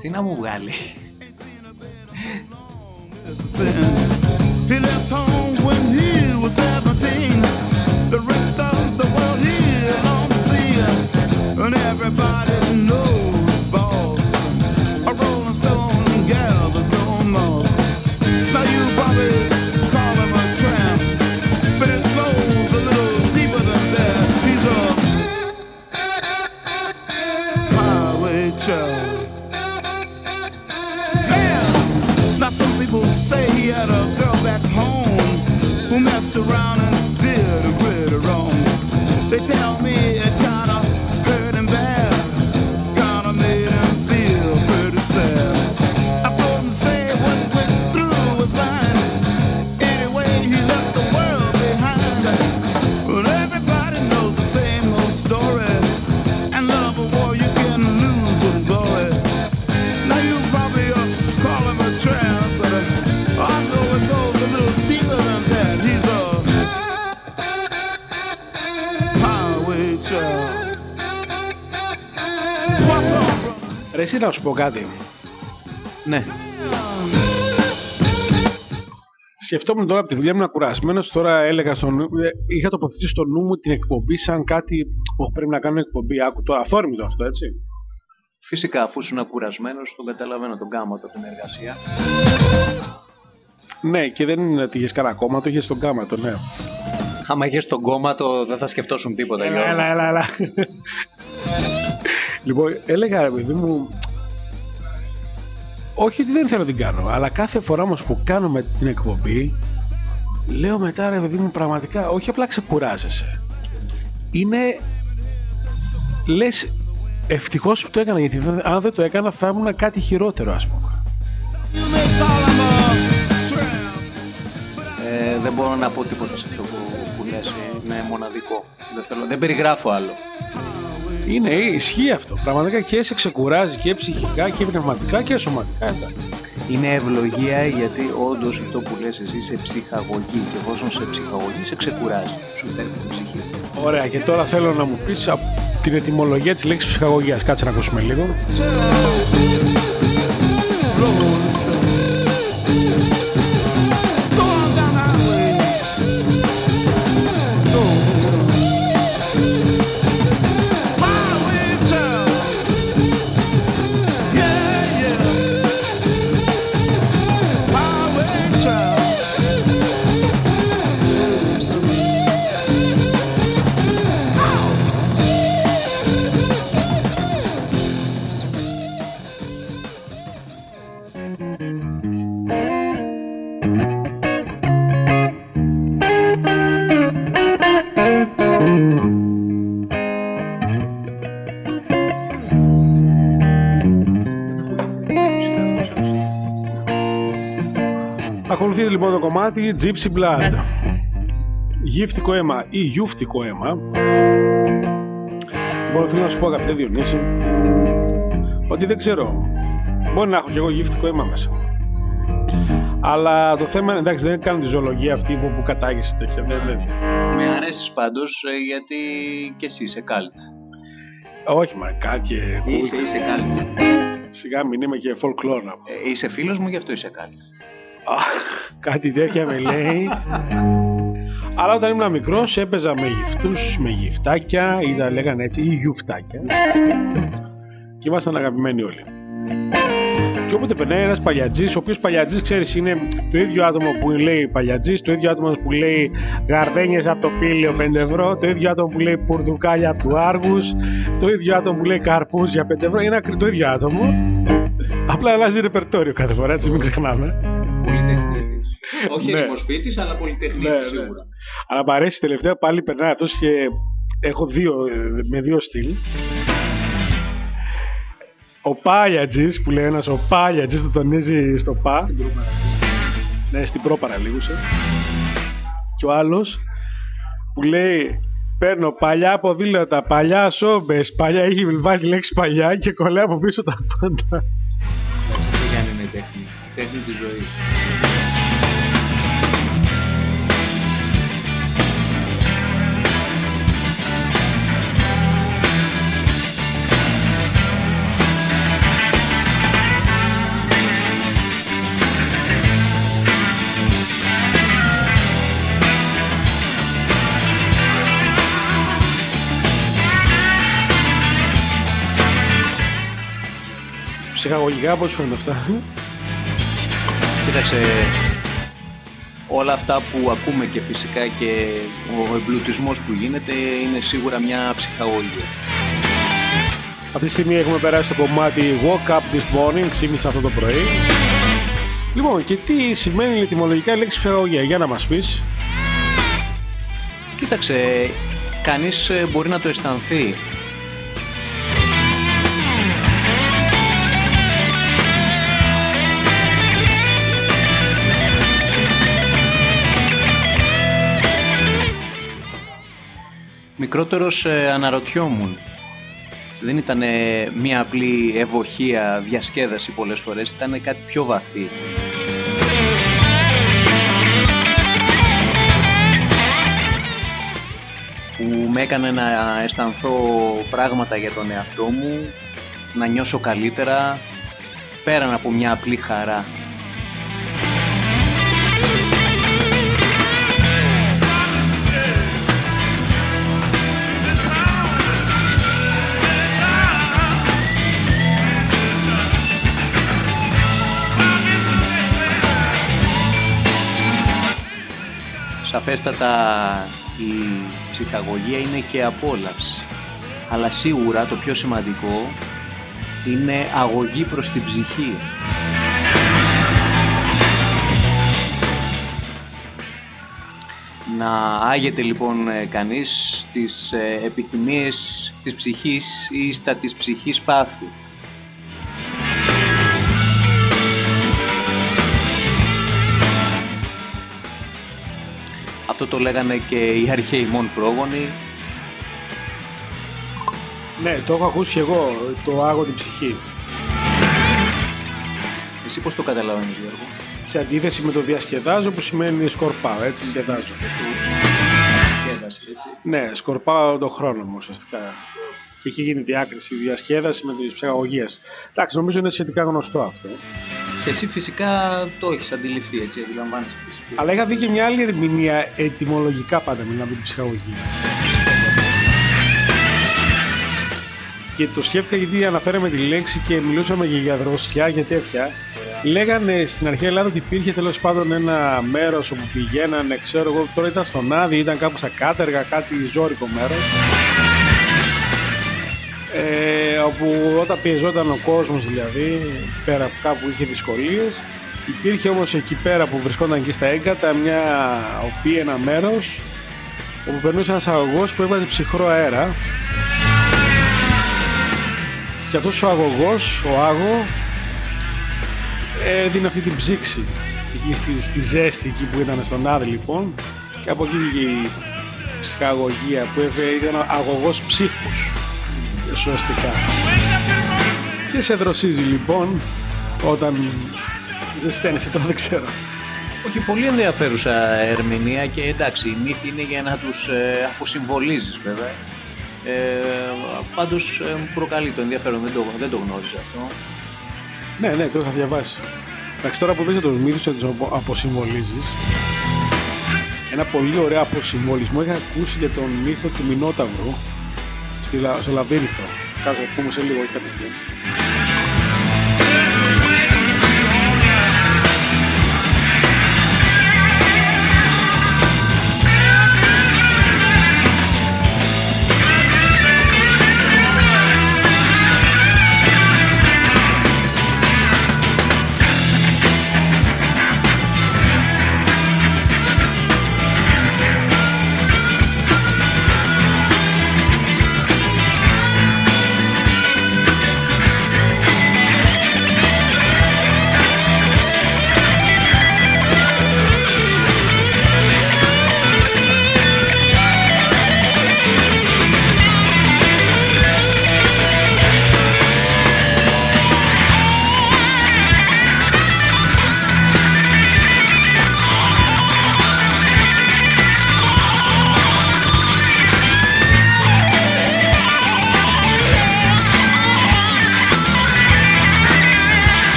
Τι να μου βγάλει; sin. He left home when he was 17. Ρε εσύ να σου πω κάτι. Ναι, Σκεφτόμουν τώρα από τη δουλειά μου να κουρασμένος. Τώρα έλεγα στο νου, ε, είχα τοποθετήσει στο νου μου την εκπομπή σαν κάτι που πρέπει να κάνω εκπομπή. Άκου το αθόρμητο αυτό, έτσι. φυσικά αφού ήσουν κουρασμένος, τον καταλαβαίνω τον κάμα του από την εργασία. Ναι, και δεν είναι ότι είχες κανένα κόμμα, το είχες στον κάματο, ναι. Άμα είχες τον κόμματο δεν θα σκεφτόσουν τίποτα. Έλα, Γιώργο. έλα, έλα, έλα. λοιπόν, έλεγα ρε παιδί μου. Όχι ότι δεν θέλω να την κάνω, αλλά κάθε φορά όμως που κάνω με την εκπομπή, λέω μετά ρε παιδί μου πραγματικά, όχι απλά ξεκουράζεσαι. Είναι, λες, ευτυχώς που το έκανα, γιατί δεν- αν δεν το έκανα θα ήμουν κάτι χειρότερο ας πούμε. You may call him a tramp. Ε, δεν μπορώ να πω τίποτα σε αυτό που, που λες. Είναι μοναδικό. Δεν, θέλω, δεν περιγράφω άλλο. Είναι, ισχύει αυτό. Πραγματικά και σε ξεκουράζει και ψυχικά και πνευματικά και σωματικά. εντάξει. Είναι ευλογία γιατί όντως αυτό που λες εσύ σε ψυχαγωγή και εφόσον σε ψυχαγωγή σε ξεκουράζει. Σου φέρνει την ψυχή. Ωραία, και τώρα θέλω να μου πεις από την ετυμολογία της λέξης ψυχαγωγίας. Κάτσε να ακούσουμε λίγο. Κομμάτι Gypsy Blood. Γύφτικο αίμα ή γιούφτικο αίμα. Μπορώ θέλω να σου πω αγαπητέ Διονύση ότι δεν ξέρω. Μπορεί να έχω κι εγώ γύφτικο αίμα μέσα. Αλλά το θέμα είναι εντάξει δεν κάνω τη ζωολογία αυτή που, που κατάγεσαι τέτοια. Δεν, δεν. Με αρέσεις πάντως ε, γιατί και εσύ είσαι καλτ. Όχι μα κάτι και Είσαι, είσαι καλτ. Σιγά μην είμαι και folklore να πω. Ε, είσαι φίλος μου γι' αυτό είσαι καλτ. Αχ, κάτι τέτοια με λέει. Αλλά όταν ήμουν μικρός έπαιζα με γυφτούς, με γυφτάκια ή τα λέγανε έτσι, ή γιουφτάκια. Και ήμασταν αγαπημένοι όλοι. Και όποτε περνάει ένας παλιατζής, ο οποίος παλιατζής ξέρεις είναι το ίδιο άτομο που λέει παλιατζής, το ίδιο άτομο που λέει γαρδένιες από το πύλιο 5 ευρώ, το ίδιο άτομο που λέει πουρδουκάλια από του Άργους, το ίδιο άτομο που λέει καρπούζ για 5 ευρώ. Είναι ακρι- το ίδιο άτομο. Απλά αλλάζει ρεπερτόριο κάθε φορά, έτσι μην ξεχνάμε. Πολυτεχνίτης. Όχι Ναι. ερημοσπίτης, αλλά πολυτεχνίτης Ναι, ναι. σίγουρα. Αλλά μ' αρέσει τελευταία πάλι περνάει αυτός και έχω δύο, ε, με δύο στυλ. Ο Πάλιατζης που λέει ένας ο Πάλιατζης το τονίζει στο πα. Ναι, στην προ παραλίγουσα. Και ο άλλος που λέει παίρνω παλιά ποδήλατα, παλιά σόμπες, παλιά έχει βάλει τη λέξη παλιά και κολλάει από πίσω τα πάντα. Αυτό για αν είναι τέχνη. Τέχνη της ζωής. Ψυχαγωγικά πώς φαίνονται αυτά; Κοίταξε, όλα αυτά που ακούμε και φυσικά και ο εμπλουτισμός που γίνεται είναι σίγουρα μια ψυχαγωγία. Αυτή τη στιγμή έχουμε περάσει το κομμάτι Woke Up This Morning, ξύπνησα αυτό το πρωί. Λοιπόν, και τι σημαίνει ετοιμολογικά η λέξη ψυχαγωγία, για να μας πεις. Κοίταξε, κανείς ε, μπορεί να το αισθανθεί. Μικρότερος ε, αναρωτιόμουν. Δεν ήταν ε, μία απλή ευοχία, διασκέδαση πολλές φορές, ήταν κάτι πιο βαθύ. που με έκανε να αισθανθώ πράγματα για τον εαυτό μου, να νιώσω καλύτερα, πέραν από μια απλή χαρά. Σαφέστατα η ψυχαγωγία είναι και απόλαυση. Αλλά σίγουρα το πιο σημαντικό είναι αγωγή προς την ψυχή. Να άγεται λοιπόν ε, κανείς στις ε, επιθυμίες της ψυχής ή στα της ψυχής πάθη. Αυτό το λέγανε και οι αρχαίοι μόν πρόγονοι. Ναι, το έχω ακούσει και εγώ, το άγω την ψυχή. Εσύ πώς το καταλαβαίνεις Γιώργο; Σε αντίθεση με το διασκεδάζω που σημαίνει σκορπάω, έτσι σκεδάζω. Σκέδαση, έτσι. Ναι, σκορπάω τον χρόνο μου ουσιαστικά. Και εκεί γίνεται η διάκριση, η διασκέδαση με τη ψυχαγωγία. Εντάξει, νομίζω είναι σχετικά γνωστό αυτό. Και εσύ φυσικά το έχεις αντιληφθεί έτσι, αντιλαμβάνεσαι φυσικά. Αλλά είχα δει και μια άλλη ερμηνεία ετυμολογικά πάντα μιλάμε για την ψυχαγωγία. Και το σκέφτηκα γιατί αναφέραμε τη λέξη και μιλούσαμε και για δροσιά και τέτοια. Λέγανε στην αρχαία Ελλάδα ότι υπήρχε τέλος πάντων ένα μέρος όπου πηγαίνανε, ξέρω εγώ, τώρα ήταν στον Άδη, ήταν κάπου στα κάτεργα, κάτι ζώρικο μέρος. Ε, όπου όταν πιεζόταν ο κόσμος δηλαδή, πέρα από κάπου είχε δυσκολίες, υπήρχε όμως εκεί πέρα που βρισκόταν εκεί στα έγκατα μια οπή, ένα μέρος όπου περνούσε ένας αγωγός που έβαζε ψυχρό αέρα. Και αυτός ο αγωγός, ο άγο, έδινε αυτή την ψήξη. Εκεί στη, στη ζέστη εκεί που ήταν στον Άδη λοιπόν. Και από εκεί βγήκε η ψυχαγωγία που έφερε ήταν αγωγός ψύχους ουσιαστικά. Και σε δροσίζει λοιπόν όταν ζεσταίνεσαι, τώρα δεν ξέρω. Όχι, πολύ ενδιαφέρουσα ερμηνεία και εντάξει, η μύθη είναι για να τους ε, αποσυμβολίζεις βέβαια. Ε, πάντως ε, μου προκαλεί το ενδιαφέρον, δεν το, δεν το γνώριζα αυτό. Ναι, ναι, το είχα διαβάσει. Εντάξει, τώρα που δεις τους μύθους και τους απο- αποσυμβολίζεις, ένα πολύ ωραίο αποσυμβολισμό είχα ακούσει για τον μύθο του Μινόταυρου στη, Λα- στο Λαβύρινθο. Κάτσε να πούμε σε λίγο, όχι κατευθείαν.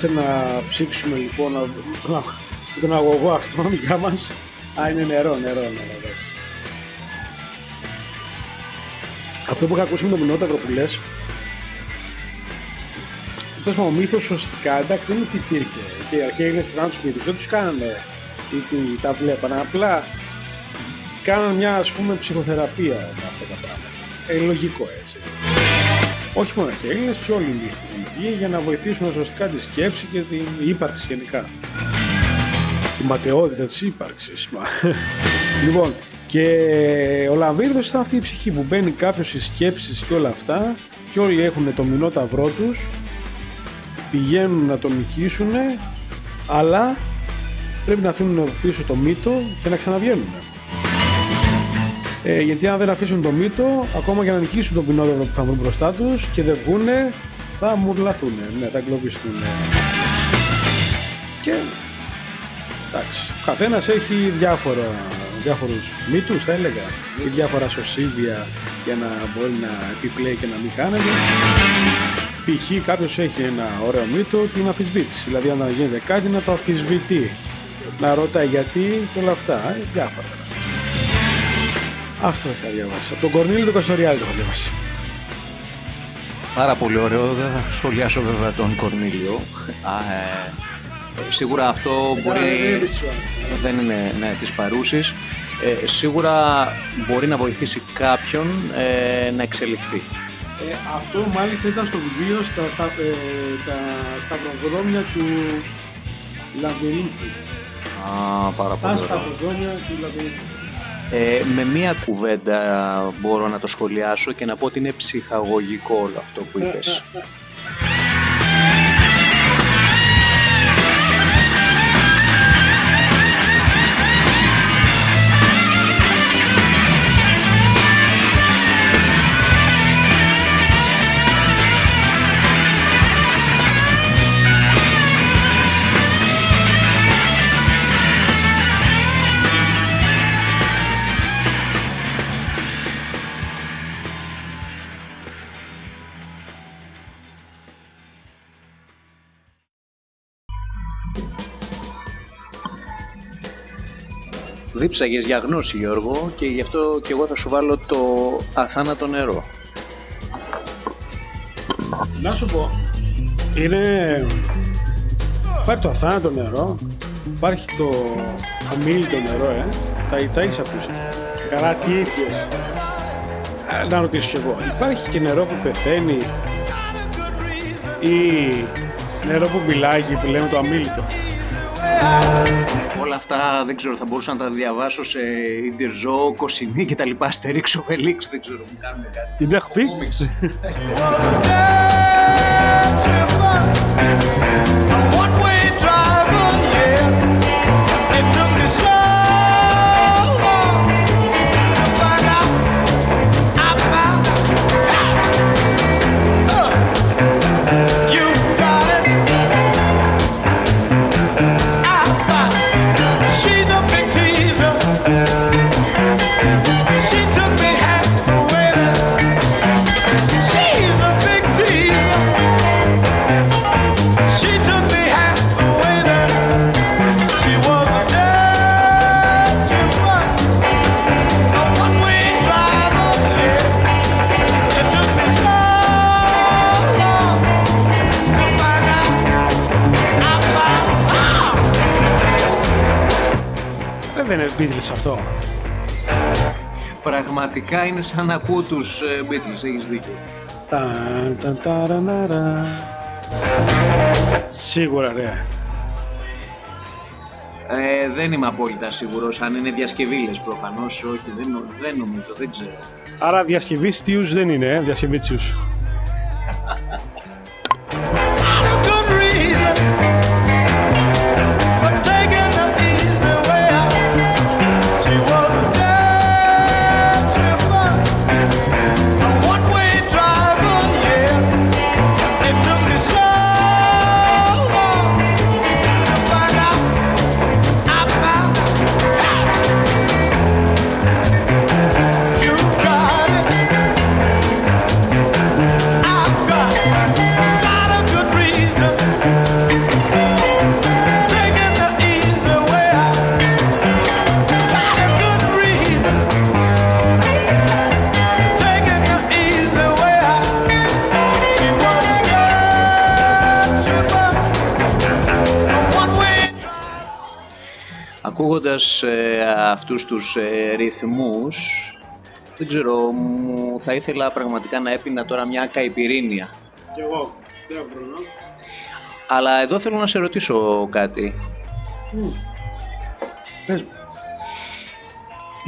Κάτσε να ψήξουμε λοιπόν να, να, τον αγωγό αυτόν για μας. Α, είναι νερό, νερό, νερό. εντάξει. Αυτό που είχα ακούσει με τον Μινόταυρο που λες, Τέλος πάντων, ο μύθος σωστικά, εντάξει, δεν είναι ότι υπήρχε. Και οι αρχαίοι Έλληνες που κάνουν τους μύθους, δεν τους κάνανε ή τι- τα βλέπανε. Απλά κάναν μια ας πούμε ψυχοθεραπεία με αυτά τα πράγματα. Ε, λογικό έτσι. Όχι μόνο οι Έλληνες, και όλοι οι μύθοι έχουν βγει για να βοηθήσουν ουσιαστικά τη σκέψη και την ύπαρξη γενικά. Τη ματαιότητα της ύπαρξης. Μα. λοιπόν, και ο Λαμβύρδος ήταν αυτή η ψυχή που μπαίνει κάποιος στις σκέψεις και όλα αυτά και όλοι έχουν το μηνόταυρό τους πηγαίνουν να τον νικήσουν αλλά πρέπει να αφήνουν πίσω το μύτο και να ξαναβγαίνουν. Ε, γιατί αν δεν αφήσουν το μύτο, ακόμα και να νικήσουν τον ποινόδευρο που θα βρουν μπροστά τους και δεν βγούνε, θα μουρλαθούν, ναι, θα εγκλωβιστούν. Και εντάξει, ο καθένας έχει διάφορα, διάφορους μύτους θα έλεγα, ή διάφορα σωσίδια για να μπορεί να επιπλέει και να μην κάνετε. Π.χ. κάποιος έχει ένα ωραίο μύτο την αμφισβήτηση, δηλαδή αν γίνεται κάτι να το αμφισβητεί, να ρωτάει γιατί και όλα αυτά, ε, διάφορα. Αυτό θα διαβάσει. Από τον Κορνίλη του Καστοριάδη το έχω διαβάσει. Πάρα πολύ ωραίο. Δεν θα σχολιάσω βέβαια τον Κορνίλιο. Α, ε, σίγουρα αυτό μπορεί... Δεν είναι ναι, της παρούσης. Ε, σίγουρα μπορεί να βοηθήσει κάποιον ε, να εξελιχθεί. Ε, αυτό μάλιστα ήταν στο βιβλίο στα, στα, ε, τα σταυροδρόμια του Λαβυρίνθου. Α, πάρα Τα πολύ ωραίο. σταυροδρόμια του Λαβυρίνθου. Ε, με μία κουβέντα μπορώ να το σχολιάσω και να πω ότι είναι ψυχαγωγικό όλο αυτό που είπες. Δίψαγες για γνώση Γιώργο και γι' αυτό και εγώ θα σου βάλω το αθάνατο νερό. Να σου πω, είναι... Υπάρχει το αθάνατο νερό, υπάρχει το αμήλυτο νερό, ε. Τα, τα έχεις ακούσει. Καλά, τι ήπιες. Ε, Να ρωτήσω κι εγώ. Υπάρχει και νερό που πεθαίνει ή νερό που μιλάει που λέμε το αμήλυτο. Όλα αυτά δεν ξέρω, θα μπορούσα να τα διαβάσω σε Ιντερζό, Κοσινή και τα λοιπά, Αστερίξ, Οβελίξ, δεν ξέρω, μου κάνουν κάτι. Την έχω πει. Πραγματικά είναι σαν να ακούω τους ε, Beatles, έχεις δίκιο. Ταν, ταν, ταραναρα. Σίγουρα ρε. Ε, δεν είμαι απόλυτα σίγουρος, αν είναι διασκευήλες προφανώς, όχι, δεν, νο- δεν νομίζω, δεν ξέρω. Άρα διασκευής στίους δεν είναι, ε, διασκευή τσιούς. Ακούγοντας ε, αυτούς τους ε, ρυθμούς, δεν ξέρω, μου θα ήθελα πραγματικά να έπινα τώρα μια καϊπυρίνια. Κι εγώ. Δεν έχω χρόνο. Αλλά εδώ θέλω να σε ρωτήσω κάτι. Πες μου.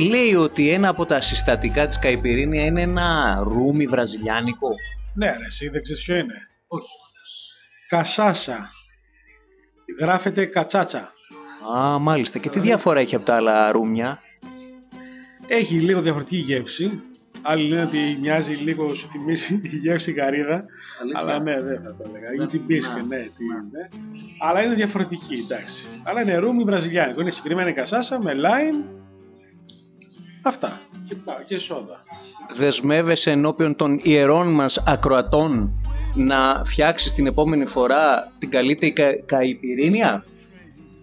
Λέει ότι ένα από τα συστατικά της καϊπυρίνια είναι ένα ρούμι βραζιλιάνικο. Ναι, ρε, εσύ δεν ξέρεις ποιο είναι. Όχι. Κασάσα. Γράφεται κατσάτσα. Α, μάλιστα. Και τι διαφορά έχει από τα άλλα ρούμια. Έχει λίγο διαφορετική γεύση. Άλλοι λένε ότι μοιάζει λίγο, σου θυμίζει τη γεύση γαρίδα. Αλλά ναι, δεν θα το έλεγα. Ή την πίσκα, ναι, τι είναι. Αλλά είναι διαφορετική, εντάξει. Αλλά είναι ρούμι βραζιλιάνικο. Είναι συγκεκριμένη κασάσα με lime. Αυτά. Και, πά- και σόδα. Δεσμεύεσαι ενώπιον των ιερών μας ακροατών να φτιάξεις την επόμενη φορά την καλύτερη κα...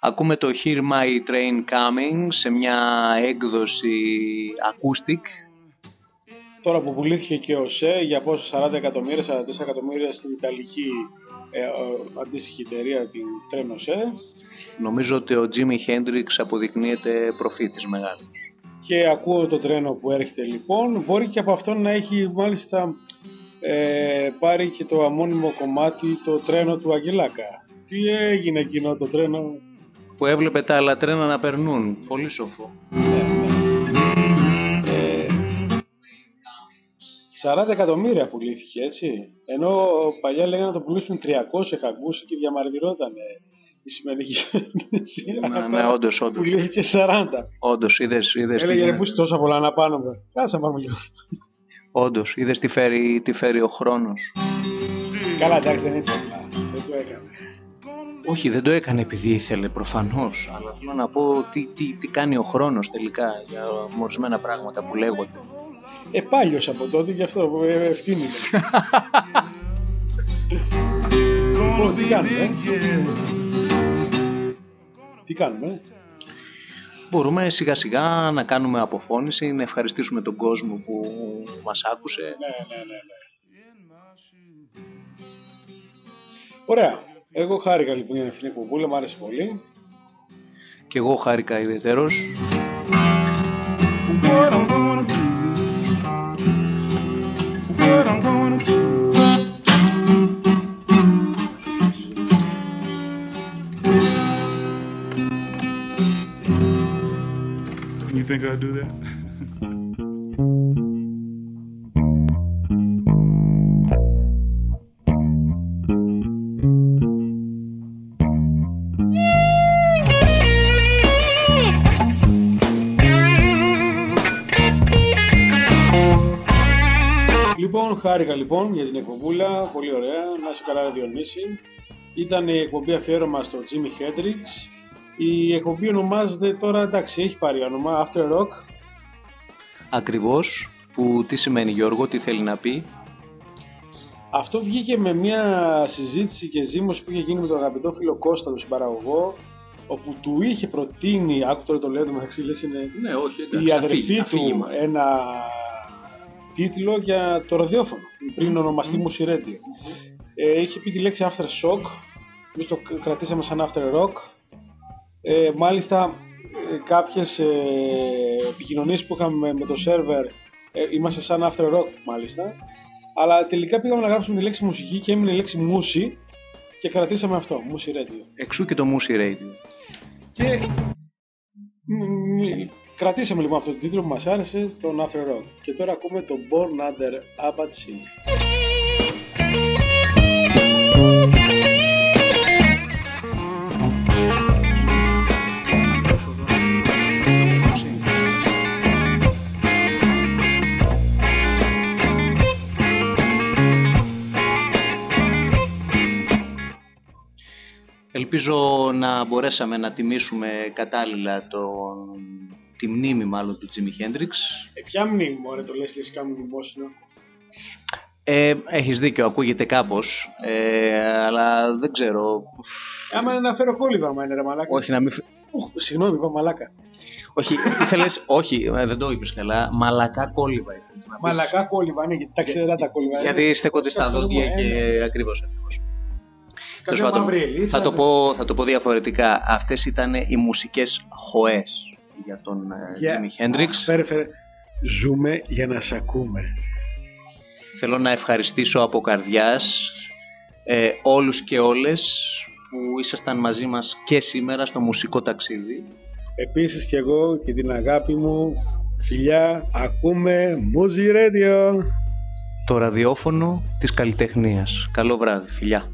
Ακούμε το Hear My Train Coming σε μια έκδοση acoustic. Τώρα που πουλήθηκε και ο ΣΕ για πόσο 40 εκατομμύρια, 44 εκατομμύρια στην Ιταλική ε, ο- αντίστοιχη εταιρεία, την Τρένο ΣΕ. Νομίζω ότι ο Jimi Hendrix αποδεικνύεται προφήτης μεγάλος. Και ακούω το τρένο που έρχεται λοιπόν. Μπορεί και από αυτόν να έχει μάλιστα ε, πάρει και το αμώνυμο κομμάτι το τρένο του Αγγελάκα. Τι έγινε εκείνο το τρένο; Που έβλεπε τα άλλα τρένα να περνούν. Πολύ σοφό. Ε, 40 εκατομμύρια πουλήθηκε έτσι. Ενώ παλιά λέγανε να το πουλήσουν 300 κακούς και διαμαρτυρόταν η σημερινή κυβέρνηση. Ναι, ναι, όντως, όντως. Πουλήθηκε 40. Όντως, είδες, είδες τι Έλεγε ρε γίνεται. πού τόσα πολλά να πάνω. βρε. Κάτσε να πάμε λίγο. Όντως, είδες τι φέρει, τι φέρει ο χρόνος. Καλά εντάξει δεν είναι έτσι Όχι, δεν το έκανε επειδή ήθελε προφανώς, αλλά θέλω να πω τι, τι, τι κάνει ο χρόνος τελικά για ορισμένα πράγματα που λέγονται. Ε, πάλιος από τότε, γι' αυτό ε, ευθύνη είναι. Λοιπόν, τι κάνουμε, ε; Τι κάνουμε, ε; Μπορούμε σιγά σιγά να κάνουμε αποφώνηση, να ευχαριστήσουμε τον κόσμο που μας άκουσε. Ναι, ναι, ναι, ναι. Ωραία. Εγώ χάρηκα λοιπόν για αυτήν την εκπομπούλα, μου άρεσε πολύ. Και εγώ χάρηκα ιδιαίτερος. What I'm gonna do. What I'm gonna do. You think I'd do that? Χάρηκα λοιπόν για την εκπομπούλα, πολύ ωραία, να είσαι καλά Διονύση. Ήταν η εκπομπή αφιέρωμα στο Jimmy Hendrix. Η εκπομπή ονομάζεται τώρα, εντάξει, έχει πάρει όνομα After Rock. Ακριβώς, που τι σημαίνει Γιώργο, τι θέλει να πει; Αυτό βγήκε με μια συζήτηση και ζήμωση που είχε γίνει με τον αγαπητό φίλο Κώστα, τον συμπαραγωγό, όπου του είχε προτείνει, άκου τώρα το λέω το μεταξύ, λες είναι Ναι, όχι, η αδερφή του ένα τίτλο για το ραδιόφωνο, πριν ονομαστεί Μουσιρέντιο. Ε, είχε πει τη λέξη After Shock, εμείς το κρατήσαμε σαν After Rock. Ε, μάλιστα, ε, κάποιες ε, επικοινωνίες που είχαμε με, με το σερβερ ε, είμαστε σαν After Rock μάλιστα. Αλλά τελικά πήγαμε να γράψουμε τη λέξη μουσική και έμεινε η λέξη μουσι και κρατήσαμε αυτό, Μουσι Radio. Εξού και το Musi Radio. Και μ, μ, Κρατήσαμε λοιπόν αυτό το τίτλο που μας άρεσε, τον After Και τώρα ακούμε τον Born Under Abad Ελπίζω να μπορέσαμε να τιμήσουμε κατάλληλα τον τη μνήμη μάλλον του Τζίμι Χέντριξ. Ε, ποια μνήμη, μωρέ, το λες λες κάνω μνημόσυνο. Ε, έχεις δίκιο, ακούγεται κάπως, ε, αλλά δεν ξέρω. Άμα είναι να φέρω κόλληβα, άμα είναι ρε μαλάκα. Όχι, να μην... φε- Ουχ, συγγνώμη, είπα μαλάκα. Όχι, ήθελες, όχι, ε, δεν το είπες καλά, μαλακά κόλληβα ήθελες να πεις. Μαλακά κόλληβα, ναι, γιατί τα ξέρετε τα κόλληβα. Γιατί στέκονται στα Αυτό δόντια μου, και ε, ακριβώς, ακριβώς. Καμιά Τέλος πάντων, μαύρη ελίτσα, θα, το ναι. πω, θα το πω διαφορετικά. Αυτές ήταν οι μουσικές χοές για τον ε, Για- Jimi Hendrix. Φέρε, φέρε. Ζούμε για να σ' ακούμε. Θέλω να ευχαριστήσω από καρδιάς ε, όλους και όλες που ήσασταν μαζί μας και σήμερα στο μουσικό ταξίδι. Επίσης και εγώ και την αγάπη μου, φιλιά, ακούμε Muzi Radio. Το ραδιόφωνο της καλλιτεχνίας. Καλό βράδυ, φιλιά.